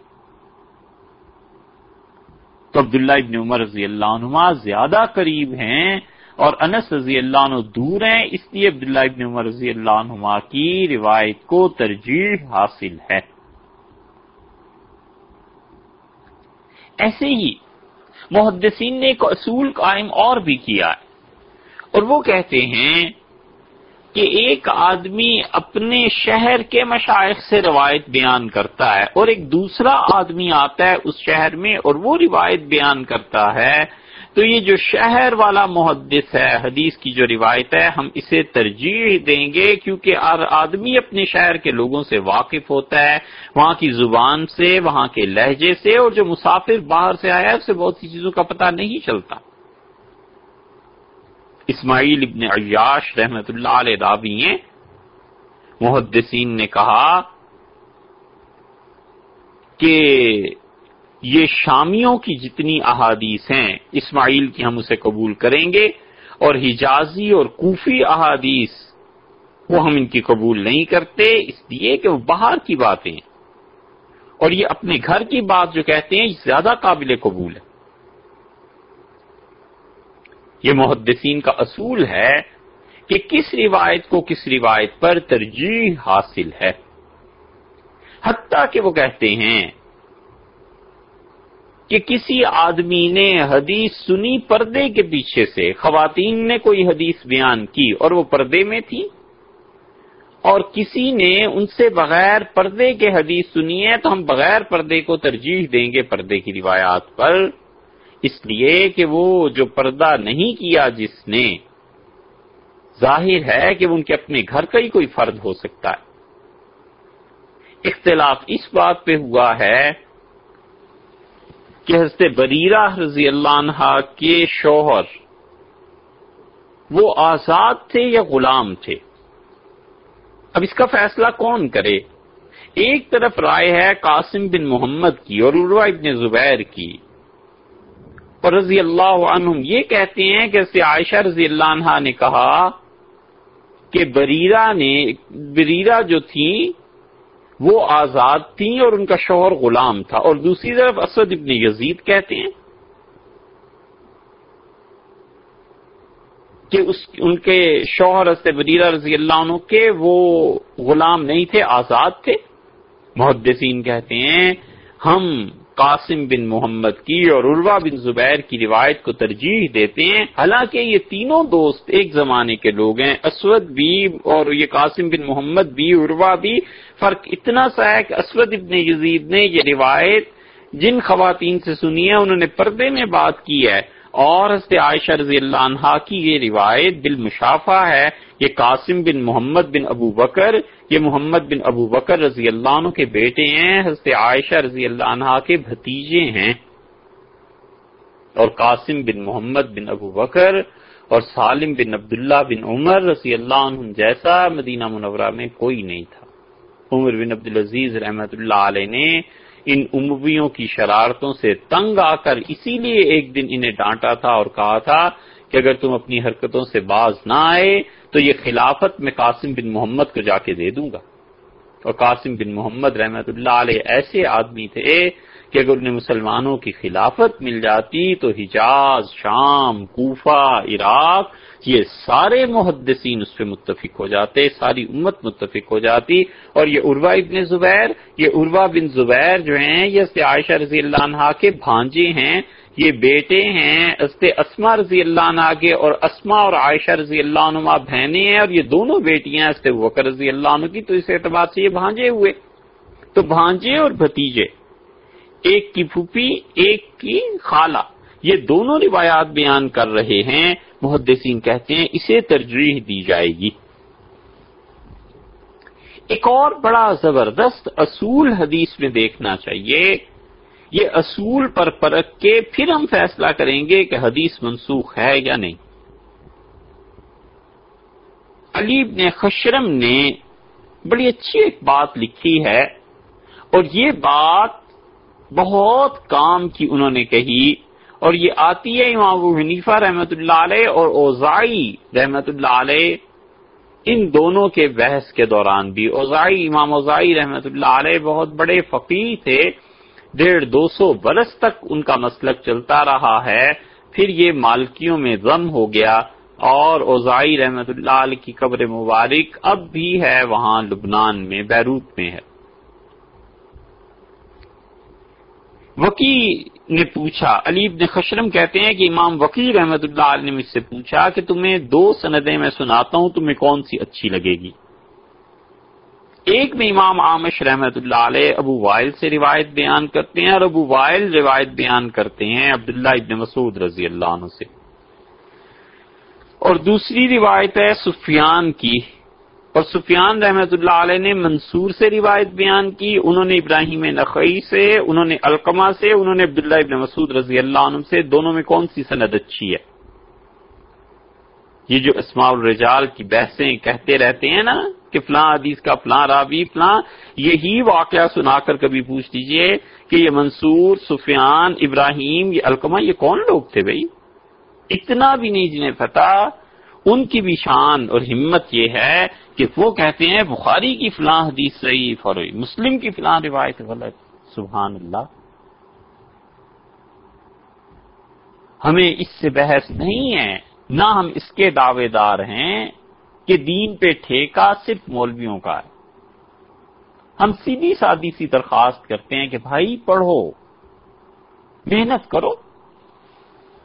تو عبداللہ ابن عمر رضی اللہ عنہ زیادہ قریب ہیں اور انس رضی اللہ عنہ دور ہیں، اس لیے عبداللہ ابن عمر رضی اللہ عنہ کی روایت کو ترجیح حاصل ہے۔ ایسے ہی محدثین نے ایک اصول قائم اور بھی کیا ہے، اور وہ کہتے ہیں کہ ایک آدمی اپنے شہر کے مشائق سے روایت بیان کرتا ہے اور ایک دوسرا آدمی آتا ہے اس شہر میں اور وہ روایت بیان کرتا ہے تو یہ جو شہر والا محدث ہے، حدیث کی جو روایت ہے، ہم اسے ترجیح دیں گے کیونکہ ہر آدمی اپنے شہر کے لوگوں سے واقف ہوتا ہے، وہاں کی زبان سے، وہاں کے لہجے سے اور جو مسافر باہر سے آیا ہے، اسے بہت سی چیزوں کا پتہ نہیں چلتا۔ اسماعیل ابن عیاش رحمت اللہ علیہ راوی ہیں۔ محدثین نے کہا کہ یہ شامیوں کی جتنی احادیث ہیں، اسماعیل کی ہم اسے قبول کریں گے، اور حجازی اور کوفی احادیث وہ ہم ان کی قبول نہیں کرتے، اس لیے کہ وہ باہر کی باتیں اور یہ اپنے گھر کی بات جو کہتے ہیں زیادہ قابل قبول ہے۔ یہ محدثین کا اصول ہے کہ کس روایت کو کس روایت پر ترجیح حاصل ہے۔ حتیٰ کہ وہ کہتے ہیں کہ کسی آدمی نے حدیث سنی پردے کے پیچھے سے، خواتین نے کوئی حدیث بیان کی اور وہ پردے میں تھی؟ اور کسی نے ان سے بغیر پردے کے حدیث سنی ہے تو ہم بغیر پردے کو ترجیح دیں گے پردے کی روایات پر۔ اس لیے کہ وہ جو پردہ نہیں کیا جس نے، ظاہر ہے کہ ان کے اپنے گھر کا ہی کوئی فرد ہو سکتا ہے۔ اختلاف اس بات پہ ہوا ہے کہ حضرت بریرہ رضی اللہ عنہ کے شوہر وہ آزاد تھے یا غلام تھے؟ اب اس کا فیصلہ کون کرے؟ ایک طرف رائے ہے قاسم بن محمد کی اور عروا ابن زبیر کی۔ اور رضی اللہ عنہم یہ کہتے ہیں کہ عائشہ رضی اللہ عنہ نے کہا کہ بریرہ نے، بریرہ جو تھی وہ آزاد تھیں اور ان کا شوہر غلام تھا۔ اور دوسری طرف اسد ابن یزید کہتے ہیں کہ اس ان کے شوہر بریرہ رضی اللہ عنہ کے وہ غلام نہیں تھے، آزاد تھے۔ محدثین کہتے ہیں، ہم قاسم بن محمد کی اور عروا بن زبیر کی روایت کو ترجیح دیتے ہیں۔ حالانکہ یہ تینوں دوست ایک زمانے کے لوگ ہیں۔ اسود بھی اور یہ قاسم بن محمد بھی عروا بھی۔ فرق اتنا سا ہے کہ اسود ابن یزید نے یہ روایت جن خواتین سے سنی ہے، انہوں نے پردے میں بات کی ہے۔ اور حضرت عائشہ رضی اللہ عنہا کی یہ روایت بالمشافہ ہے یہ قاسم بن محمد بن ابو بکر، یہ محمد بن ابو بکر رضی اللہ عنہ کے بیٹے ہیں، حضرت عائشہ رضی اللہ عنہا کے بھتیجے ہیں۔ اور قاسم بن محمد بن ابو بکر اور سالم بن عبداللہ بن عمر رضی اللہ عنہ جیسا مدینہ منورہ میں کوئی نہیں تھا۔ عمر بن عبدالعزیز رحمت اللہ علیہ نے ان امویوں کی شرارتوں سے تنگ آ کر اسی لیے ایک دن انہیں ڈانٹا تھا اور کہا تھا کہ اگر تم اپنی حرکتوں سے باز نہ آئے تو یہ خلافت میں قاسم بن محمد کو جا کے دے دوں گا۔ اور قاسم بن محمد رحمت اللہ علیہ ایسے آدمی تھے کہ اگر انہیں مسلمانوں کی خلافت مل جاتی تو حجاز، شام، کوفہ، عراق یہ سارے محدثین اس پہ متفق ہو جاتے، ساری امت متفق ہو جاتی۔ اور یہ عروا ابن زبیر، یہ عروا بن زبیر جو ہیں، یہ عائشہ رضی اللہ عنہ کے بھانجے ہیں، یہ بیٹے ہیں اسما رضی اللہ عنہ کے اور اسما اور عائشہ رضی اللہ عنہ بہنیں ہیں اور یہ دونوں بیٹیاں وکر رضی اللہ عنہ کی، تو اس اعتبار سے یہ بھانجے ہوئے۔ تو بھانجے اور بھتیجے، ایک کی پھوپھی، ایک کی خالہ، یہ دونوں روایات بیان کر رہے ہیں۔ محدثین کہتے ہیں اسے ترجیح دی جائے گی۔ ایک اور بڑا زبردست اصول حدیث میں دیکھنا چاہیے۔ یہ اصول پر پرکھ کے پھر ہم فیصلہ کریں گے کہ حدیث منسوخ ہے یا نہیں۔ علیب نے خشرم نے بڑی اچھی ایک بات لکھی ہے اور یہ بات بہت کام کی انہوں نے کہی۔ اور یہ آتی ہے امام ابو حنیفہ رحمت اللہ علیہ اور اوزائی رحمت اللہ علیہ ان دونوں کے بحث کے دوران بھی۔ اوزائی امام اوزائی رحمت اللہ علیہ بہت بڑے فقیر تھے۔ ڈیڑھ دو سو برس تک ان کا مسلک چلتا رہا ہے۔ پھر یہ مالکیوں میں ضم ہو گیا اور اوزائی رحمت اللہ علیہ کی قبر مبارک اب بھی ہے وہاں لبنان میں، بیروت میں ہے۔ وکی نے پوچھا، علی ابن خشرم کہتے ہیں کہ امام وکیل رحمت اللہ علیہ نے مجھ سے پوچھا کہ تمہیں دو سندیں میں سناتا ہوں، تمہیں کون سی اچھی لگے گی؟ ایک میں امام عامش رحمت اللہ علیہ ابو وائل سے روایت بیان کرتے ہیں اور ابو وائل روایت بیان کرتے ہیں عبداللہ ابن مسعود رضی اللہ عنہ سے۔ اور دوسری روایت ہے سفیان کی۔ اور سفیان رحمت اللہ علیہ نے منصور سے روایت بیان کی، انہوں نے ابراہیم نقی سے، انہوں نے القما سے، انہوں نے عبداللہ ابن مسعود رضی اللہ عنہ سے، دونوں میں کون سی سند اچھی ہے؟ یہ جو اسماع الرجال کی بحثیں کہتے رہتے ہیں نا کہ فلاں حدیث کا فلاں راوی، فلاں، یہی واقعہ سنا کر کبھی پوچھ دیجیے کہ یہ منصور، سفیان، ابراہیم، یہ الکما یہ کون لوگ تھے بھائی؟ اتنا بھی نہیں جنہیں پتا ان کی بھی شان اور ہمت یہ ہے کہ وہ کہتے ہیں بخاری کی فلاں حدیث صحیح اور مسلم کی فلاں روایت غلط۔ سبحان اللہ۔ ہمیں اس سے بحث نہیں ہے، نہ ہم اس کے دعوے دار ہیں کہ دین پہ ٹھیکہ صرف مولویوں کا ہے۔ ہم سیدھی سادی سی درخواست کرتے ہیں کہ بھائی پڑھو، محنت کرو،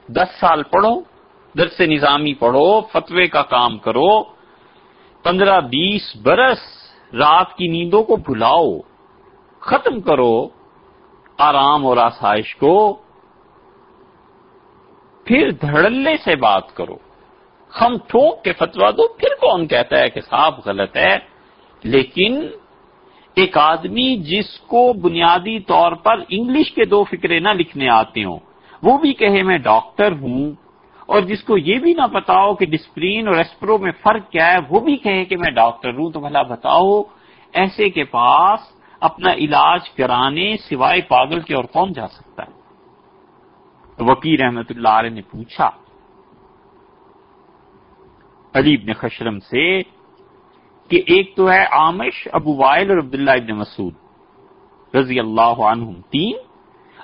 دس سال پڑھو درس نظامی پڑھو، فتوے کا کام کرو، پندرہ بیس برس رات کی نیندوں کو بھلاؤ، ختم کرو، آرام اور آسائش کو، پھر دھڑلے سے بات کرو۔ ہم ٹھوک کے فتوا دو، پھر کون کہتا ہے کہ صاحب غلط ہے؟ لیکن ایک آدمی جس کو بنیادی طور پر انگلش کے دو فکرے نہ لکھنے آتے ہوں، وہ بھی کہے میں ڈاکٹر ہوں اور جس کو یہ بھی نہ پتا ہو کہ ڈسپرین اور ایسپرو میں فرق کیا ہے، وہ بھی کہے کہ میں ڈاکٹر ہوں، تو بھلا بتاؤ، ایسے کے پاس اپنا علاج کرانے سوائے پاگل کے اور کون جا سکتا ہے؟ وکیل رحمت اللہ علیہ نے پوچھا۔ علی ابن خشرم سے کہ ایک تو ہے آمش ابو وائل اور عبداللہ ابن مسعود رضی اللہ عنہ تین۔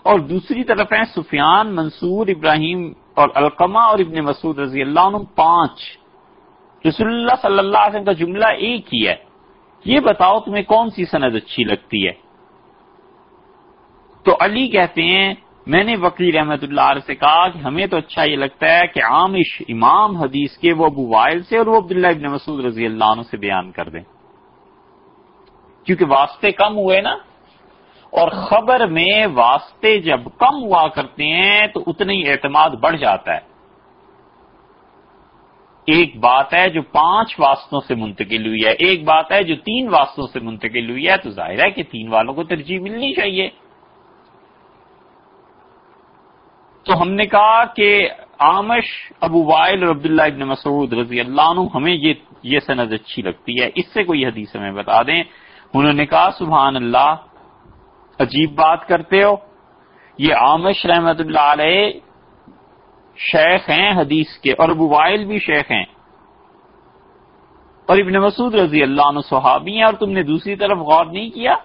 اور دوسری طرف ہے سفیان، منصور، ابراہیم اور القمہ اور ابن مسعود رضی اللہ عنہ پانچ۔ رسول اللہ صلی اللہ علیہ وسلم کا جملہ ایک ہی ہے۔ یہ بتاؤ تمہیں کون سی سند اچھی لگتی ہے؟ تو علی کہتے ہیں، میں نے وکیل رحمت اللہ علیہ سے کہا کہ ہمیں تو اچھا یہ لگتا ہے کہ عامش امام حدیث کے وہ ابو وائل سے اور وہ عبداللہ ابن مسعود رضی اللہ عنہ سے بیان کر دیں۔ کیونکہ واسطے کم ہوئے نا۔ اور خبر میں واسطے جب کم ہوا کرتے ہیں تو اتنا ہی اعتماد بڑھ جاتا ہے۔ ایک بات ہے جو پانچ واسطوں سے منتقل ہوئی ہے، ایک بات ہے جو تین واسطوں سے منتقل ہوئی ہے، تو ظاہر ہے کہ تین والوں کو ترجیح ملنی چاہیے۔ تو ہم نے کہا کہ آمش ابو وائل اور عبداللہ ابن مسعود رضی اللہ عنہ ہمیں یہ یہ سند اچھی لگتی ہے۔ اس سے کوئی حدیث ہمیں بتا دیں۔ انہوں نے کہا، سبحان اللہ عجیب بات کرتے ہو؟ یہ آمش رحمت اللہ علیہ شیخ ہیں حدیث کے اور ابو وائل بھی شیخ ہیں۔ اور ابن مسعود رضی اللہ عنہ صحابی ہیں اور تم نے دوسری طرف غور نہیں کیا؟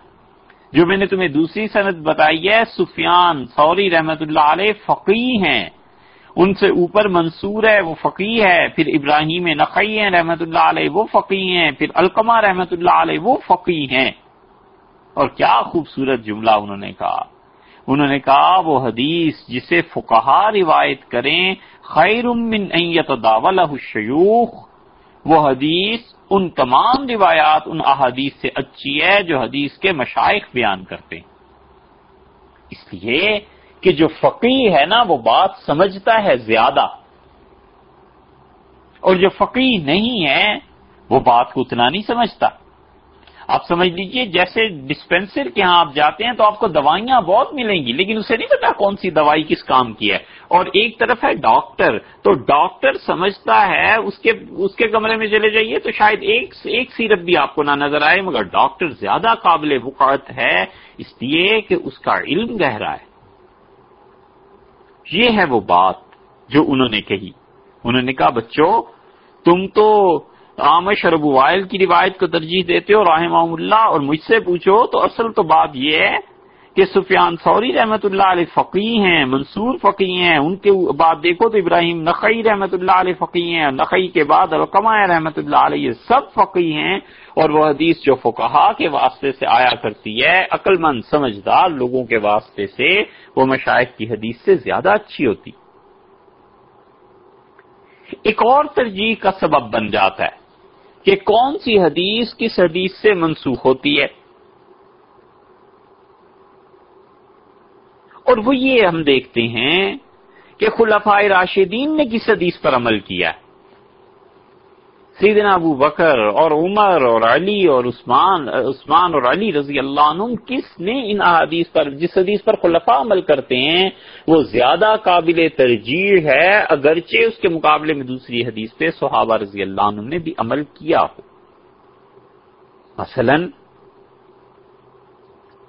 جو میں نے تمہیں دوسری صنعت بتائی ہے، سفیان فوری رحمت اللہ علیہ فقی ہیں۔ ان سے اوپر منصور ہے، وہ فقی ہے، پھر ابراہیم نقی ہیں رحمت اللہ علیہ وہ فقی ہیں، پھر القمہ رحمت اللہ علیہ وہ فقی ہیں۔ اور کیا خوبصورت جملہ انہوں نے کہا۔ انہوں نے کہا، وہ حدیث جسے فقہا روایت کریں خیر من داولہ الشیوخ۔ وہ حدیث، ان تمام روایات، ان احادیث سے اچھی ہے جو حدیث کے مشائق بیان کرتے ہیں۔ اس لیے کہ جو فقی ہے نا، وہ بات سمجھتا ہے زیادہ۔ اور جو فقی نہیں ہے، وہ بات کو اتنا نہیں سمجھتا۔ آپ سمجھ لیجیے، جیسے ڈسپینسر کے ہاں آپ جاتے ہیں تو آپ کو دوائیاں بہت ملیں گی، لیکن اسے نہیں پتا کون سی دوائی کس کام کی ہے۔ اور ایک طرف ہے ڈاکٹر، تو ڈاکٹر سمجھتا ہے اس کے اس کے کمرے میں چلے جائیے تو شاید ایک ایک سیرپ بھی آپ کو نہ نظر آئے، مگر ڈاکٹر زیادہ قابل وقت ہے، اس لیے کہ اس کا علم گہرا ہے۔ یہ ہے وہ بات جو انہوں نے کہی۔ انہوں نے کہا، بچوں، تم تو عامش اور ابو وائل کی روایت کو ترجیح دیتے ہو رحمہ اللہ، اور مجھ سے پوچھو تو اصل تو بات یہ ہے کہ سفیان سوری رحمت اللہ علیہ فقی ہیں، منصور فقی ہیں، ان کے بعد دیکھو تو ابراہیم نقی رحمت اللہ علیہ فقی ہیں نقی کے بعد القمہ رحمت اللہ علیہ سب فقی ہیں، اور وہ حدیث جو فقہا کے واسطے سے آیا کرتی ہے عقل مند سمجھدار لوگوں کے واسطے سے وہ مشائق کی حدیث سے زیادہ اچھی ہوتی۔ ایک اور ترجیح کا سبب بن جاتا ہے۔ کہ کون سی حدیث کس حدیث سے منسوخ ہوتی ہے؟ اور وہ یہ ہم دیکھتے ہیں کہ خلفائے راشدین نے کس حدیث پر عمل کیا ہے؟ سیدنا ابو بکر اور عمر اور علی اور عثمان عثمان اور علی رضی اللہ عنہ کس نے ان احادیث پر، جس حدیث پر خلفاء عمل کرتے ہیں، وہ زیادہ قابل ترجیح ہے اگرچہ اس کے مقابلے میں دوسری حدیث پہ صحابہ رضی اللہ عنہ نے بھی عمل کیا ہو۔ مثلا،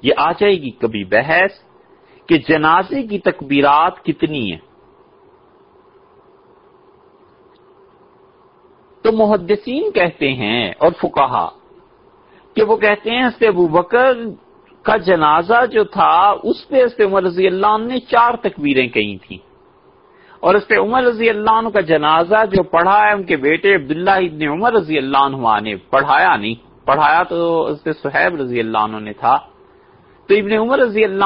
یہ آ جائے گی کبھی بحث کہ جنازے کی تکبیرات کتنی ہیں۔ تو محدثین کہتے ہیں اور فکاہا کہ وہ کہتے ہیں حضرت ابو بکر کا جنازہ جو تھا، اس پہ حضرت عمر رضی اللہ عنہ نے چار تکبیریں کہی تھیں۔ اور حضرت عمر رضی اللہ عنہ کا جنازہ جو پڑھا ہے، ان کے بیٹے عبداللہ ابن عمر رضی اللہ عنہ نے پڑھایا نہیں۔ پڑھایا تو حضرت صحیب رضی اللہ عنہ نے تھا۔ تو ابن عمر رضی اللہ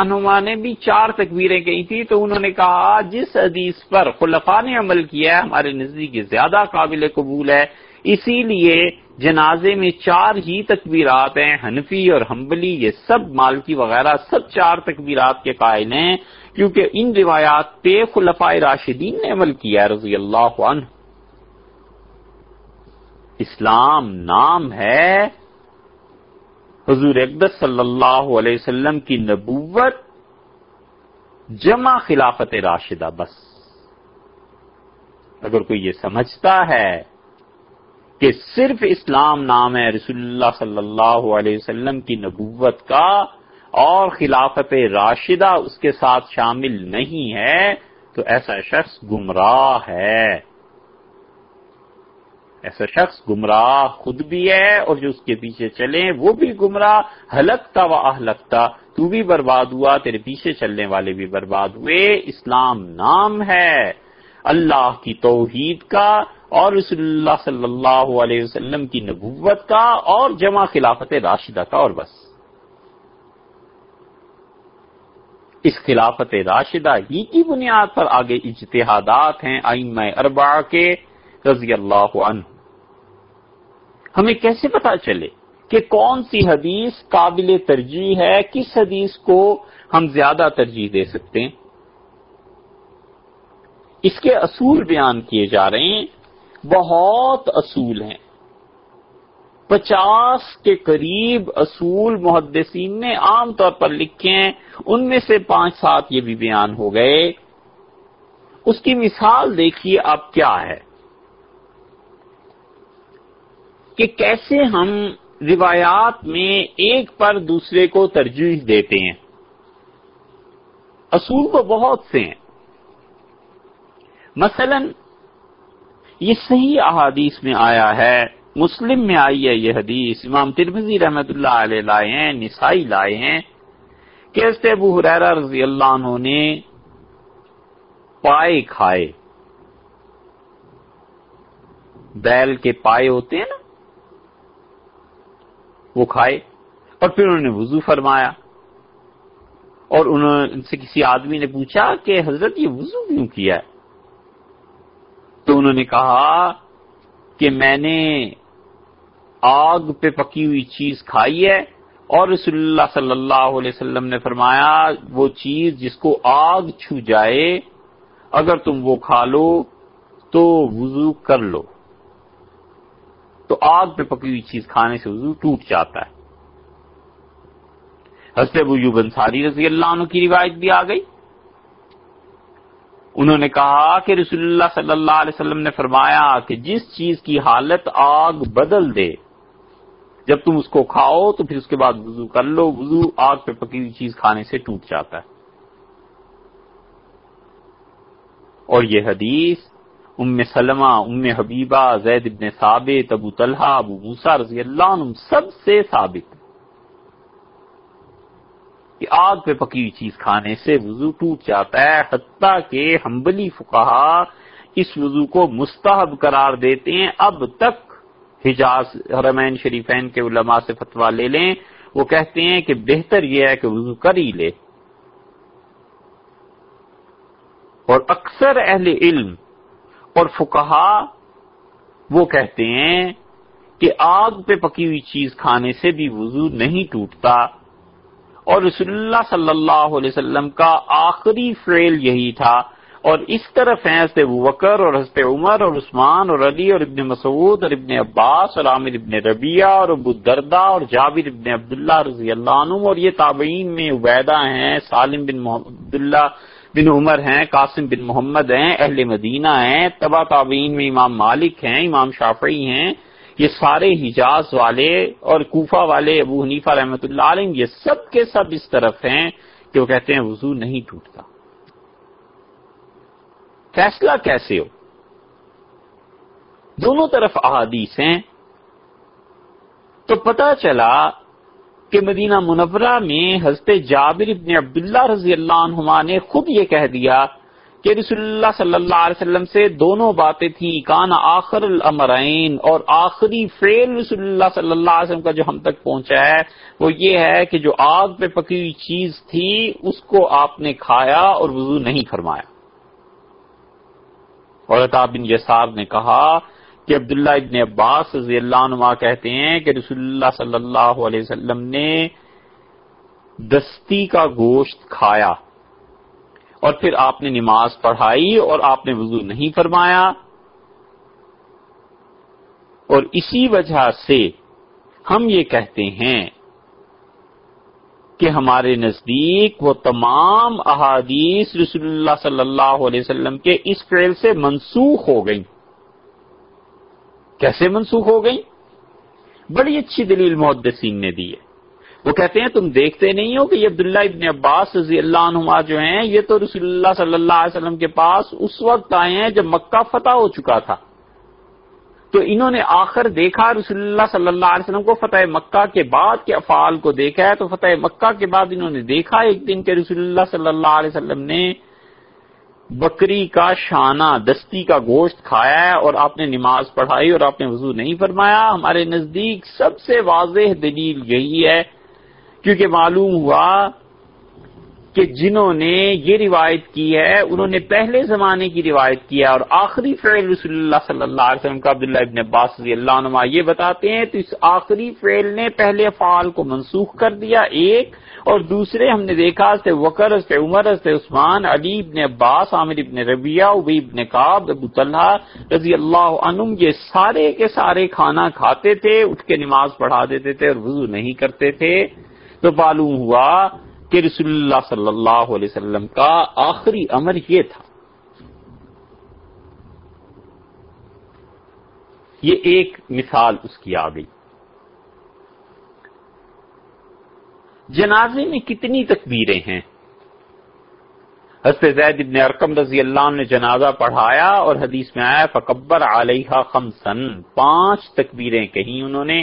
عنہ نے بھی چار تکبیریں کہی تھی، تو انہوں نے کہا، جس حدیث پر خلفا نے عمل کیا ہے، ہمارے نزدیک زیادہ قابل قبول ہے۔ اسی لیے جنازے میں چار ہی تکبیرات ہیں، حنفی اور حنبلی، یہ سب مالکی وغیرہ، سب چار تکبیرات کے قائل ہیں۔ کیونکہ ان روایات پہ خلفائے راشدین نے عمل کیا ہے، رضی اللہ عنہ۔ اسلام نام ہے حضور اقدس صلی اللہ علیہ وسلم کی نبوت جمع خلافت راشدہ، بس۔ اگر کوئی یہ سمجھتا ہے کہ صرف اسلام نام ہے رسول اللہ صلی اللہ علیہ وسلم کی نبوت کا اور خلافت راشدہ اس کے ساتھ شامل نہیں ہے، تو ایسا شخص گمراہ ہے۔ ایسا شخص گمراہ خود بھی ہے اور جو اس کے پیچھے چلیں وہ بھی گمراہ، ہلکتا و اہلکتا، تو بھی برباد ہوا، تیرے پیچھے چلنے والے بھی برباد ہوئے، اسلام نام ہے، اللہ کی توحید کا اور رسول اللہ صلی اللہ علیہ وسلم کی نبوت کا اور جمع خلافت راشدہ کا اور بس۔ اس خلافت راشدہ ہی کی بنیاد پر آگے اجتہادات ہیں آئین اربع کے رضی اللہ عنہ۔ ہمیں کیسے پتا چلے کہ کون سی حدیث قابل ترجیح ہے؟ کس حدیث کو ہم زیادہ ترجیح دے سکتے ہیں؟ اس کے اصول بیان کیے جا رہے ہیں۔ بہت اصول ہیں۔ پچاس کے قریب اصول محدثین نے عام طور پر لکھے ہیں۔ ان میں سے پانچ سات یہ بھی بیان ہو گئے۔ اس کی مثال دیکھیے اب کیا ہے۔ کہ کیسے ہم روایات میں ایک پر دوسرے کو ترجیح دیتے ہیں۔ اصول تو بہت سے ہیں۔ مثلا یہ صحیح احادیث میں آیا ہے، مسلم میں آئی ہے یہ حدیث، امام ترمزی رحمت اللہ علیہ لائے ہیں، نسائی لائے ہیں کیسے ابو حریرہ رضی اللہ عنہ نے پائے کھائے۔ بیل کے پائے ہوتے ہیں نا؟ وہ کھائے اور پھر انہوں نے وضو فرمایا اور انہوں سے کسی آدمی نے پوچھا کہ حضرت یہ وضو کیوں کیا ہے؟ تو انہوں نے کہا کہ میں نے آگ پہ پکی ہوئی چیز کھائی ہے اور رسول اللہ صلی اللہ علیہ وسلم نے فرمایا وہ چیز جس کو آگ چھو جائے، اگر تم وہ کھا لو تو وضو کر لو۔ تو آگ پہ پکی ہوئی چیز کھانے سے وضو ٹوٹ جاتا ہے۔ حضرت ابو انصاری رضی اللہ عنہ کی روایت بھی آ گئی۔ انہوں نے کہا کہ رسول اللہ صلی اللہ علیہ وسلم نے فرمایا کہ جس چیز کی حالت آگ بدل دے، جب تم اس کو کھاؤ تو پھر اس کے بعد وضو کر لو، وضو آگ پہ پکی ہوئی چیز کھانے سے ٹوٹ جاتا ہے۔ اور یہ حدیث ام سلمہ، ام حبیبہ، زید ابن ثابت، ابو طلحہ، ابو موسا رضی اللہ عنہ سب سے ثابت کہ آگ پہ پکی ہوئی چیز کھانے سے وضو ٹوٹ جاتا ہے، حتیٰ کہ ہمبلی فقہا اس وضو کو مستحب قرار دیتے ہیں۔ اب تک حجاز حرمین شریفین کے علماء سے فتوا لے لیں، وہ کہتے ہیں کہ بہتر یہ ہے کہ وضو کر ہی لے۔ اور اکثر اہل علم اور فکہا وہ کہتے ہیں کہ آگ پہ پکی ہوئی چیز کھانے سے بھی وضو نہیں ٹوٹتا۔ اور رسول اللہ صلی اللہ علیہ وسلم کا آخری فعل یہی تھا۔ اور اس طرف ہیں حضرت وکر اور حضرت عمر اور عثمان اور علی اور ابن مسعود اور ابن عباس اور عامر ابن ربیہ اور ابو دردا اور جابر ابن عبداللہ رضی اللہ عنہ اور یہ تابعین میں عبیدہ ہیں، سالم بن عبداللہ بن عمر ہیں، قاسم بن محمد ہیں، اہل مدینہ ہیں، تبا تابعین میں امام مالک ہیں، امام شافعی ہیں، یہ سارے حجاز والے اور کوفہ والے ابو حنیفہ رحمۃ اللہ علیہ، یہ سب کے سب اس طرف ہیں کہ وہ کہتے ہیں وضو نہیں ٹوٹتا۔ فیصلہ کیسے ہو؟ دونوں طرف احادیث ہیں۔ تو پتا چلا کہ مدینہ منورہ میں حضرت جابر ابن عبداللہ رضی اللہ عنہما نے خود یہ کہہ دیا کہ رسول اللہ صلی اللہ علیہ وسلم سے دونوں باتیں تھیں کان آخر الامرین اور آخری فیل رسول اللہ صلی اللہ علیہ وسلم کا جو ہم تک پہنچا ہے، وہ یہ ہے کہ جو آگ پہ پکی ہوئی چیز تھی، اس کو آپ نے کھایا اور وضو نہیں فرمایا۔ اور بن یسار نے کہا کہ عبداللہ ابن عباس رضی اللہ عنہ کہتے ہیں کہ رسول اللہ صلی اللہ علیہ وسلم نے دستی کا گوشت کھایا اور پھر آپ نے نماز پڑھائی اور آپ نے وضو نہیں فرمایا اور اسی وجہ سے ہم یہ کہتے ہیں کہ ہمارے نزدیک وہ تمام احادیث رسول اللہ صلی اللہ علیہ وسلم کے اس فعل سے منسوخ ہو گئیں۔ کیسے منسوخ ہو گئی؟ بڑی اچھی دلیل محدثین نے دی ہے۔ وہ کہتے ہیں، تم دیکھتے نہیں ہو کہ یہ عبداللہ ابن عباس رضی اللہ عنہما جو ہیں، یہ تو رسول اللہ صلی اللہ علیہ وسلم کے پاس اس وقت آئے ہیں جب مکہ فتح ہو چکا تھا۔ تو انہوں نے آخر دیکھا رسول اللہ صلی اللہ علیہ وسلم کو فتح مکہ کے بعد کے افعال کو دیکھا ہے، تو فتح مکہ کے بعد انہوں نے دیکھا ایک دن کہ رسول اللہ صلی اللہ علیہ وسلم نے بکری کا شانہ، دستی کا گوشت کھایا ہے اور آپ نے نماز پڑھائی اور آپ نے وضو نہیں فرمایا، ہمارے نزدیک سب سے واضح دلیل یہی ہے، کیونکہ معلوم ہوا کہ جنہوں نے یہ روایت کی ہے، انہوں نے پہلے زمانے کی روایت کی ہے اور آخری فعل رسول اللہ صلی اللہ علیہ وسلم کا عبداللہ ابن عباس رضی اللہ عنہ یہ بتاتے ہیں، تو اس آخری فعل نے پہلے فعال کو منسوخ کر دیا، ایک اور دوسرے ہم نے دیکھا سے وکر سے عمر سے عثمان، علی ابن عباس، عامر ابن ربیہ ابی ابن کاب ابو طلحہ رضی اللہ عنم یہ سارے کے سارے کھانا کھاتے تھے، اٹھ کے نماز پڑھا دیتے تھے اور وضو نہیں کرتے تھے۔ تو معلوم ہوا کہ رسول اللہ صلی اللہ علیہ وسلم کا آخری امر یہ تھا۔ یہ ایک مثال اس کی آ گئی۔ جنازے میں کتنی تکبیریں ہیں۔ حضرت زید ابن ارکم رضی اللہ عنہ نے جنازہ پڑھایا اور حدیث میں آیا فکبر علیہ خمسن پانچ تکبیریں کہیں انہوں نے۔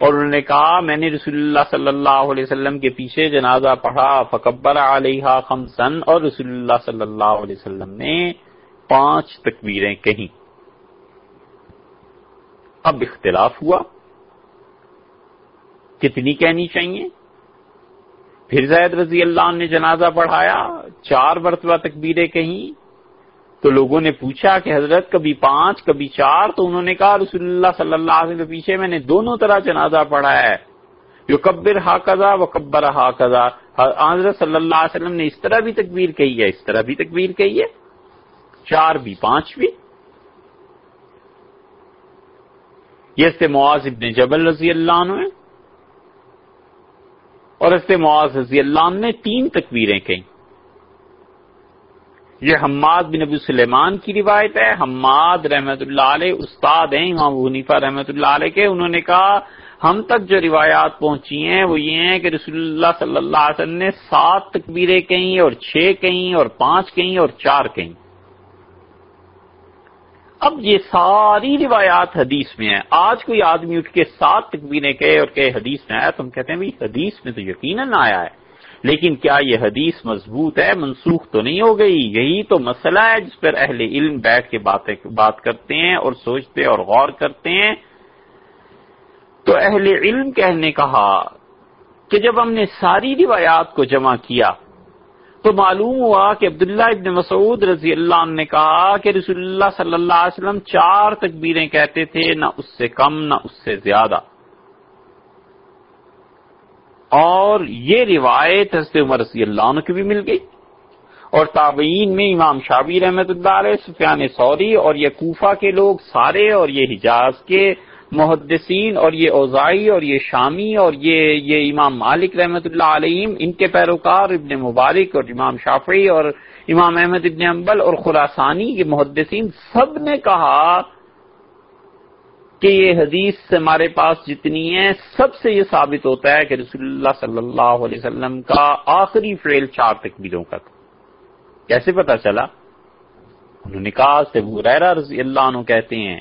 اور انہوں نے کہا، میں نے رسول اللہ صلی اللہ علیہ وسلم کے پیچھے جنازہ پڑھا فکبر علیہ خمسن اور رسول اللہ صلی اللہ علیہ وسلم نے پانچ تکبیریں کہیں۔ اب اختلاف ہوا۔ کتنی کہنی چاہیے؟ پھر زید رضی اللہ عنہ نے جنازہ پڑھایا، چار مرتبہ تکبیریں کہیں۔ تو لوگوں نے پوچھا کہ حضرت کبھی پانچ، کبھی چار؟ تو انہوں نے کہا، رسول اللہ صلی اللہ علیہ وسلم کے پیچھے میں نے دونوں طرح جنازہ پڑھا ہے۔ جو کبر ہا کزا و کبر ہا کزا حضرت صلی اللہ علیہ وسلم نے اس طرح بھی تکبیر کہی ہے، اس طرح بھی تکبیر کہی ہے۔ چار بھی، پانچ بھی۔ یہ سے معاذ ابن جبل رضی اللہ عنہ۔ اور اس سے معاذ رضی اللہ عنہ نے تین تکبیریں کہیں۔ یہ حماد بن ابو سلیمان کی روایت ہے۔ حماد رحمت اللہ علیہ استاد ہیں، امام حنیفہ رحمت اللہ علیہ کے۔ انہوں نے کہا، ہم تک جو روایات پہنچی ہیں، وہ یہ ہیں کہ رسول اللہ صلی اللہ علیہ وسلم نے سات تکبیریں کہیں اور چھ کہیں اور پانچ کہیں اور چار کہیں۔ اب یہ ساری روایات حدیث میں ہیں۔ آج کوئی آدمی اٹھ کے سات تکبیریں کہے اور کہ حدیث میں آیا تو ہم کہتے ہیں حدیث میں تو یقیناً آیا ہے۔ لیکن کیا یہ حدیث مضبوط ہے؟ منسوخ تو نہیں ہو گئی۔ یہی تو مسئلہ ہے جس پر اہل علم بیٹھ کے بات کرتے ہیں اور سوچتے اور غور کرتے ہیں۔ تو اہل علم کہنے کہا کہ جب ہم نے ساری روایات کو جمع کیا تو معلوم ہوا کہ عبداللہ ابن مسعود رضی اللہ عنہ نے کہا کہ رسول اللہ صلی اللہ علیہ وسلم چار تکبیریں کہتے تھے، نہ اس سے کم، نہ اس سے زیادہ۔ اور یہ روایت حضرت عمر رضی اللہ عنہ کی بھی مل گئی۔ اور تابعین میں امام شابی رحمت اللہ علیہ، سفیان سوری اور یہ کوفہ کے لوگ سارے اور یہ حجاز کے محدثین اور یہ اوزائی اور یہ شامی اور یہ یہ امام مالک رحمت اللہ علیہ ان کے پیروکار ابن مبارک اور امام شافعی اور امام احمد ابن امبل اور خراسانی کے محدثین سب نے کہا کہ یہ حدیث ہمارے پاس جتنی ہے سب سے یہ ثابت ہوتا ہے کہ رسول اللہ صلی اللہ علیہ وسلم کا آخری فریل چار تکبیروں کا تھا۔ کیسے پتا چلا؟ انہوں نے کہا سے رضی اللہ عنہ کہتے ہیں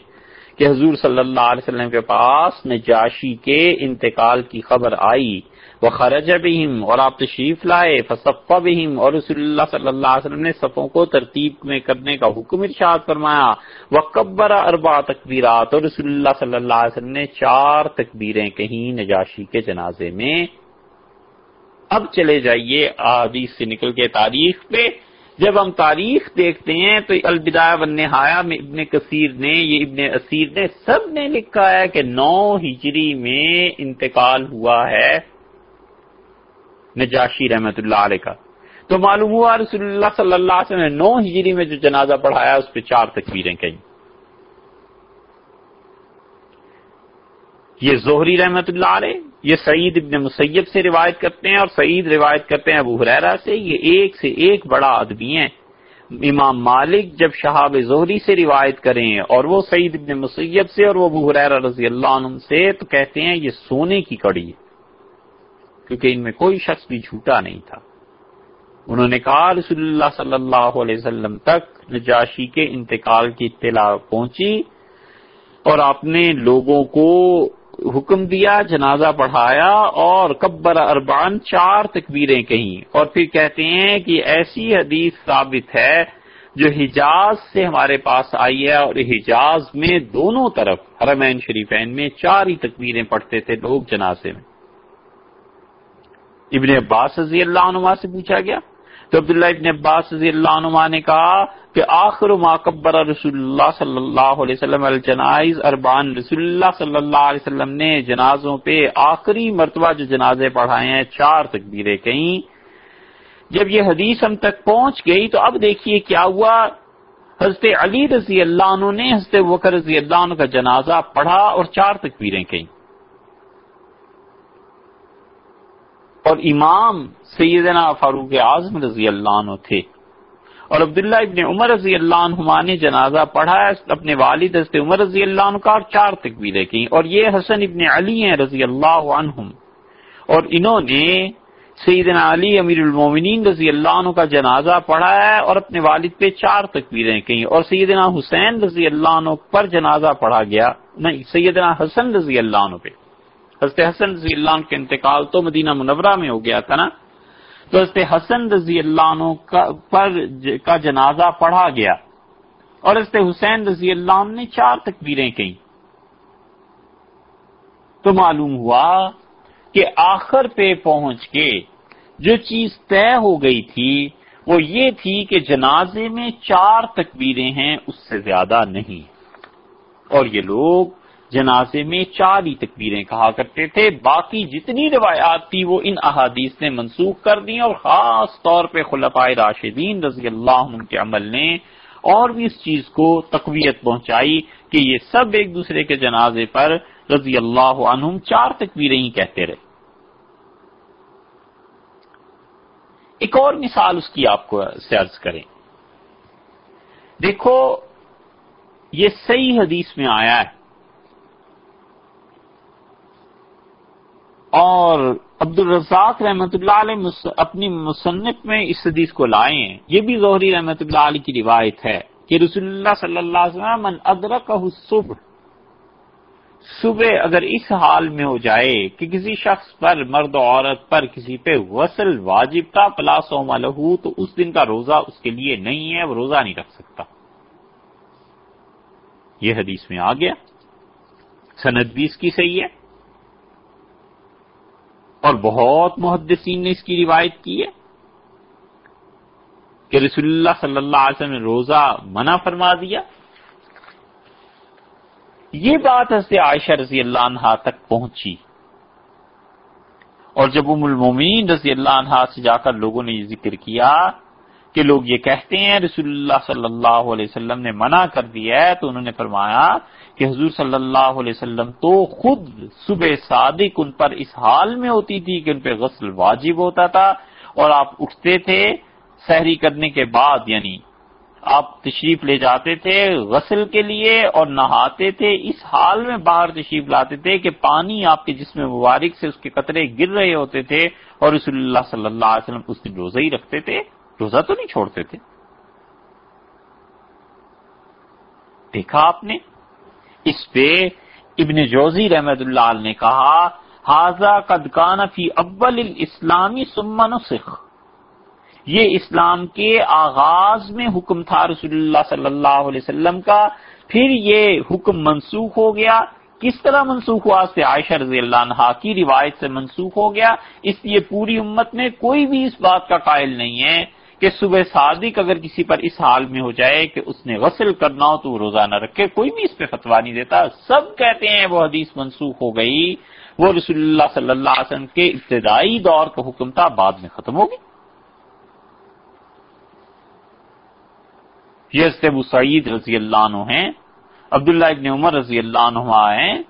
کہ حضور صلی اللہ علیہ وسلم کے پاس نجاشی کے انتقال کی خبر آئی۔ وہ خرج بہم اور آپ تشریف لائے فصفہ بہم اور رسول اللہ صلی اللہ علیہ وسلم نے صفوں کو ترتیب میں کرنے کا حکم ارشاد فرمایا۔ وہ قبر اربا تکبیرات اور رسول اللہ صلی اللہ علیہ وسلم نے چار تکبیریں کہیں نجاشی کے جنازے میں۔ اب چلے جائیے آدی سے نکل کے تاریخ پہ۔ جب ہم تاریخ دیکھتے ہیں تو البدایہ ون نہایا میں ابن کثیر نے، یہ ابن اسیر نے سب نے لکھا ہے کہ نو ہجری میں انتقال ہوا ہے نجاشی رحمت اللہ علیہ کا۔ تو معلوم ہوا رسول اللہ صلی اللہ علیہ وسلم نے نو ہجری میں جو جنازہ پڑھایا، اس پہ چار تکبیریں کہیں۔ یہ زہری رحمت اللہ علیہ یہ سعید ابن مسیب سے روایت کرتے ہیں اور سعید روایت کرتے ہیں ابو حریرا سے، یہ ایک سے ایک بڑا آدمی ہے امام مالک جب شہاب زہری سے روایت کریں اور وہ سعید ابن مسیب سے اور وہ ابو حریرا رضی اللہ عنہ سے، تو کہتے ہیں یہ سونے کی کڑی ہے۔ کیونکہ ان میں کوئی شخص بھی جھوٹا نہیں تھا۔ انہوں نے کہا، رسول اللہ صلی اللہ علیہ وسلم تک نجاشی کے انتقال کی اطلاع پہنچی اور آپ نے لوگوں کو حکم دیا، جنازہ پڑھایا اور کبر اربان چار تکبیریں کہیں۔ اور پھر کہتے ہیں کہ ایسی حدیث ثابت ہے جو حجاز سے ہمارے پاس آئی ہے اور حجاز میں دونوں طرف، حرمین شریفین میں چار ہی تکبیریں پڑھتے تھے لوگ جنازے میں۔ ابن عباس رضی اللہ عنہ سے پوچھا گیا۔ تو عبداللہ ابن عباس رضی اللہ عنہ نے کہا کہ آخر ما قبر رسول اللہ صلی اللہ علیہ وسلم الجنائز، اربان رسول اللہ صلی اللہ علیہ وسلم نے جنازوں پہ آخری مرتبہ جو جنازے پڑھائے ہیں، چار تکبیریں کہیں۔ جب یہ حدیث ہم تک پہنچ گئی تو اب دیکھیے کیا ہوا۔ حضرت علی رضی اللہ عنہ نے حضرت وکر رضی اللہ عنہ کا جنازہ پڑھا اور چار تکبیریں کہیں۔ اور امام سیدنا فاروق اعظم رضی اللہ عنہ تھے۔ اور عبداللہ ابن عمر رضی اللہ عنہ نے جنازہ پڑھا، اپنے والد حضرت عمر رضی اللہ عنہ کا اور چار تکبیریں کی اور یہ حسن ابن علی ہیں رضی اللہ عنہم۔ اور انہوں نے سیدنا علی امیر المومنین رضی اللہ عنہ کا جنازہ پڑھا ہے اور اپنے والد پہ چار تکبیریں کی اور سیدنا حسین رضی اللہ عنہ پر جنازہ پڑھا گیا، نہیں، سیدنا حسن رضی اللہ عنہ پہ۔ حضرت حسن رضی اللہ عنہ کے انتقال تو مدینہ منورہ میں ہو گیا تھا نا؟ تو حضرت حسن رضی اللہ عنہ پر کا جنازہ پڑھا گیا۔ اور حضرت حسین رضی اللہ عنہ نے چار تکبیریں کہیں تو معلوم ہوا کہ آخر پہ پہنچ کے جو چیز طے ہو گئی تھی، وہ یہ تھی کہ جنازے میں چار تکبیریں ہیں، اس سے زیادہ نہیں۔ اور یہ لوگ جنازے میں چار ہی تکبیریں کہا کرتے تھے، باقی جتنی روایات تھی وہ ان احادیث نے منسوخ کر دی اور خاص طور پہ خلفائے راشدین رضی اللہ عنہ کے عمل نے اور بھی اس چیز کو تقویت پہنچائی کہ یہ سب ایک دوسرے کے جنازے پر رضی اللہ عنہم چار تکبیریں ہی کہتے رہے۔ ایک اور مثال اس کی آپ کو سرچ کریں۔ دیکھو، یہ صحیح حدیث میں آیا ہے۔ اور عبد الرزاق رحمت اللہ علیہ اپنی مصنف میں اس حدیث کو لائے ہیں۔ یہ بھی ظہری رحمت اللہ علیہ کی روایت ہے کہ رسول اللہ صلی اللہ علیہ وسلم من ادرک صبح صبح اگر اس حال میں ہو جائے کہ کسی شخص پر مرد و عورت پر کسی پہ وصل واجب تھا پلا سوما لہو تو اس دن کا روزہ اس کے لیے نہیں ہے، وہ روزہ نہیں رکھ سکتا۔ یہ حدیث میں آ گیا۔ سند بھی اس کی صحیح ہے۔ اور بہت محدثین نے اس کی روایت کی ہے کہ رسول اللہ صلی اللہ علیہ وسلم نے روزہ منع فرما دیا۔ یہ بات حضرت عائشہ رضی اللہ عنہ تک پہنچی۔ اور جب ام المومین رضی اللہ عنہ سے جا کر لوگوں نے یہ ذکر کیا کہ لوگ یہ کہتے ہیں، رسول اللہ صلی اللہ علیہ وسلم نے منع کر دیا ہے، تو انہوں نے فرمایا کہ حضور صلی اللہ علیہ وسلم تو خود صبح صادق ان پر اس حال میں ہوتی تھی کہ ان پہ غسل واجب ہوتا تھا اور آپ اٹھتے تھے سحری کرنے کے بعد یعنی آپ تشریف لے جاتے تھے غسل کے لیے اور نہاتے تھے، اس حال میں باہر تشریف لاتے تھے کہ پانی آپ کے جسم مبارک سے اس کے قطرے گر رہے ہوتے تھے اور رسول اللہ صلی اللہ علیہ وسلم اس دن روزہ ہی رکھتے تھے۔ روزہ تو نہیں چھوڑتے تھے۔ دیکھا آپ نے؟ اس پہ ابن جوزی رحمت اللہ نے کہا حاضہ قدکان فی اول اسلامی سمن سکھ یہ اسلام کے آغاز میں حکم تھا رسول اللہ صلی اللہ علیہ وسلم کا۔ پھر یہ حکم منسوخ ہو گیا۔ کس طرح منسوخ ہوا؟ سے عائشہ رضی اللہ عنہ کی روایت سے منسوخ ہو گیا۔ اس لیے پوری امت میں کوئی بھی اس بات کا قائل نہیں ہے۔ کہ صبح صادق اگر کسی پر اس حال میں ہو جائے کہ اس نے غسل کرنا ہو تو وہ روزہ نہ رکھے، کوئی بھی اس پہ فتوا نہیں دیتا۔ سب کہتے ہیں وہ حدیث منسوخ ہو گئی۔ وہ رسول اللہ صلی اللہ علیہ وسلم کے ابتدائی دور کا حکم تھا، بعد میں ختم ہو گئی۔ یہ ابو سعید رضی اللہ عنہ ہیں، عبداللہ ابن عمر رضی اللہ عنہ ہیں۔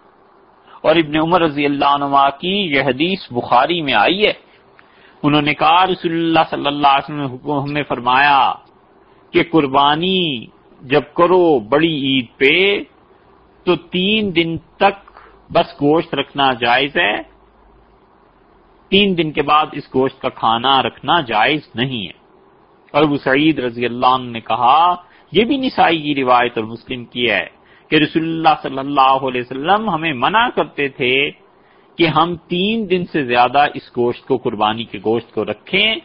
اور ابن عمر رضی اللہ عنہ کی یہ حدیث بخاری میں آئی ہے۔ انہوں نے کہا، رسول اللہ صلی اللہ علیہ وسلم ہم نے فرمایا کہ قربانی جب کرو بڑی عید پہ، تو تین دن تک بس گوشت رکھنا جائز ہے۔ تین دن کے بعد اس گوشت کا کھانا رکھنا جائز نہیں ہے۔ اور ابو سعید رضی اللہ عنہ نے کہا، یہ بھی نسائی کی روایت اور مسلم کی ہے کہ رسول اللہ صلی اللہ علیہ وسلم ہمیں منع کرتے تھے کہ ہم تین دن سے زیادہ اس گوشت کو قربانی کے گوشت کو رکھیں۔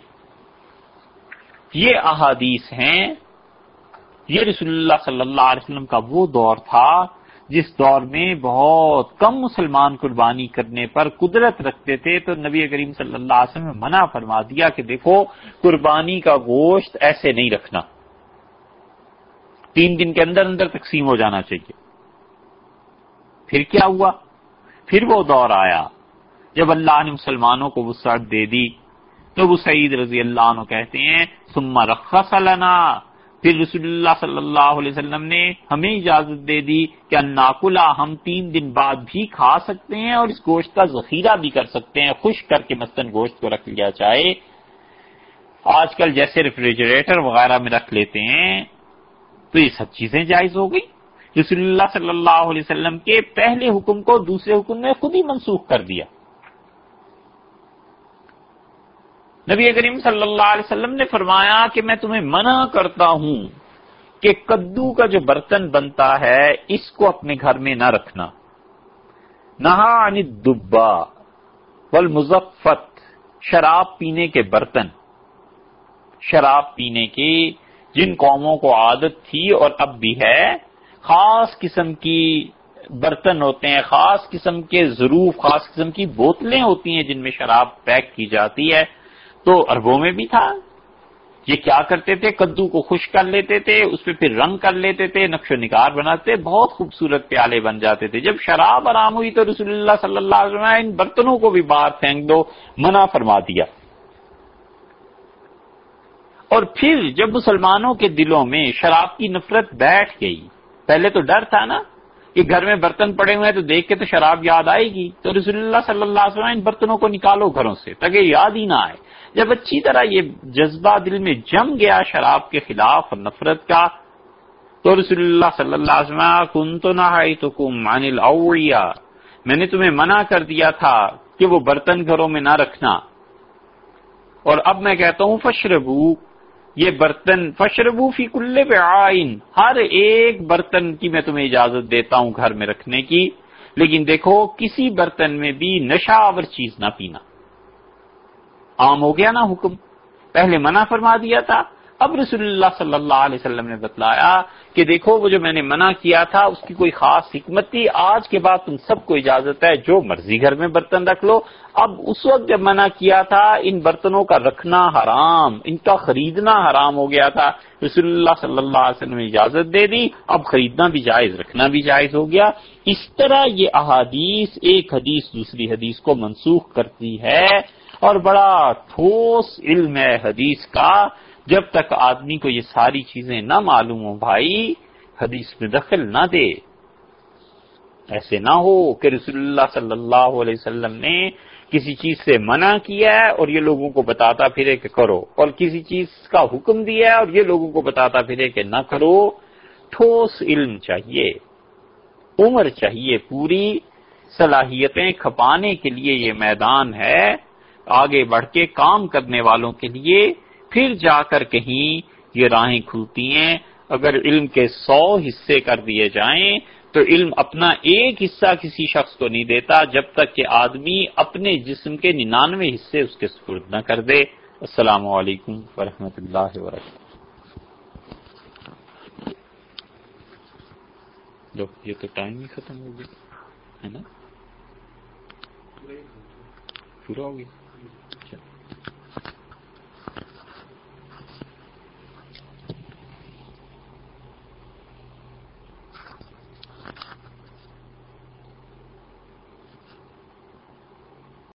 یہ احادیث ہیں۔ یہ رسول اللہ صلی اللہ علیہ وسلم کا وہ دور تھا جس دور میں بہت کم مسلمان قربانی کرنے پر قدرت رکھتے تھے۔ تو نبی کریم صلی اللہ علیہ وسلم نے منع فرما دیا کہ دیکھو، قربانی کا گوشت ایسے نہیں رکھنا۔ تین دن کے اندر اندر تقسیم ہو جانا چاہیے۔ پھر کیا ہوا؟ پھر وہ دور آیا۔ جب اللہ نے مسلمانوں کو وسعت دے دی، تو وہ سعید رضی اللہ عنہ کہتے ہیں سما رخص لنا۔ پھر رسول اللہ صلی اللہ علیہ وسلم نے ہمیں اجازت دے دی کہ ناقلا ہم تین دن بعد بھی کھا سکتے ہیں اور اس گوشت کا ذخیرہ بھی کر سکتے ہیں، خشک کر کے مثلاً گوشت کو رکھ لیا جائے۔ آج کل جیسے ریفریجریٹر وغیرہ میں رکھ لیتے ہیں، تو یہ سب چیزیں جائز ہو گئی رسول اللہ صلی اللہ علیہ وسلم کے پہلے حکم کو دوسرے حکم نے خود ہی منسوخ کر دیا۔ نبی کریم صلی اللہ علیہ وسلم نے فرمایا کہ میں تمہیں منع کرتا ہوں کہ کدو کا جو برتن بنتا ہے، اس کو اپنے گھر میں نہ رکھنا۔ نہا عنی دبا والمزفت، شراب پینے کے برتن۔ شراب پینے کی جن قوموں کو عادت تھی اور اب بھی ہے خاص قسم کی برتن ہوتے ہیں، خاص قسم کے ضرور خاص قسم کی بوتلیں ہوتی ہیں جن میں شراب پیک کی جاتی ہے۔ تو اربوں میں بھی تھا۔ یہ کیا کرتے تھے؟ کدو کو خوش کر لیتے تھے، اس پہ پھر رنگ کر لیتے تھے، نقش و نگار بناتے بہت خوبصورت پیالے بن جاتے تھے۔ جب شراب آرام ہوئی تو رسول اللہ صلی اللہ علیہ وسلم ان برتنوں کو بھی باہر پھینک دو، منع فرما دیا۔ اور پھر جب مسلمانوں کے دلوں میں شراب کی نفرت بیٹھ گئی پہلے تو ڈر تھا نا کہ گھر میں برتن پڑے ہوئے ہیں تو دیکھ کے تو شراب یاد آئے گی۔ تو رسول اللہ صلی اللہ علیہ وسلم ان برتنوں کو نکالو گھروں سے، تاکہ یاد ہی نہ آئے۔ جب اچھی طرح یہ جذبہ دل میں جم گیا شراب کے خلاف اور نفرت کا، تو رسول اللہ صلی اللہ علیہ وسلم کن تو نہ تو میں نے تمہیں منع کر دیا تھا کہ وہ برتن گھروں میں نہ رکھنا۔ اور اب میں کہتا ہوں فشربو یہ برتن فشربو فی کلے پہ آئین ہر ایک برتن کی میں تمہیں اجازت دیتا ہوں گھر میں رکھنے کی، لیکن دیکھو کسی برتن میں بھی نشاور چیز نہ پینا۔ عام ہو گیا نا حکم۔ پہلے منع فرما دیا تھا اب رسول اللہ صلی اللہ علیہ وسلم نے بتلایا کہ دیکھو وہ جو میں نے منع کیا تھا، اس کی کوئی خاص حکمت تھی۔ آج کے بعد تم سب کو اجازت ہے، جو مرضی گھر میں برتن رکھ لو۔ اب اس وقت جب منع کیا تھا، ان برتنوں کا رکھنا حرام، ان کا خریدنا حرام ہو گیا تھا۔ رسول اللہ صلی اللہ علیہ وسلم نے اجازت دے دی، اب خریدنا بھی جائز، رکھنا بھی جائز ہو گیا۔ اس طرح یہ احادیث، ایک حدیث دوسری حدیث کو منسوخ کرتی ہے۔ اور بڑا ٹھوس علم ہے حدیث کا جب تک آدمی کو یہ ساری چیزیں نہ معلوم ہو بھائی، حدیث میں دخل نہ دے۔ ایسے نہ ہو کہ رسول اللہ صلی اللہ علیہ وسلم نے کسی چیز سے منع کیا ہے اور یہ لوگوں کو بتاتا پھرے کہ کرو، اور کسی چیز کا حکم دیا ہے اور یہ لوگوں کو بتاتا پھرے کہ نہ کرو۔ ٹھوس علم چاہیے، عمر چاہیے پوری، صلاحیتیں کھپانے کے لیے یہ میدان ہے، آگے بڑھ کے کام کرنے والوں کے لیے۔ پھر جا کر کہیں یہ راہیں کھلتی ہیں، اگر علم کے سو حصے کر دیے جائیں، تو علم اپنا ایک حصہ کسی شخص کو نہیں دیتا، جب تک کہ آدمی اپنے جسم کے ننانوے حصے اس کے سپرد نہ کر دے۔ السلام علیکم ورحمۃ اللہ وبرکاتہ۔ یہ تو ٹائم ہی ختم ہو گیا، ہے نا؟ پورا ہو گیا۔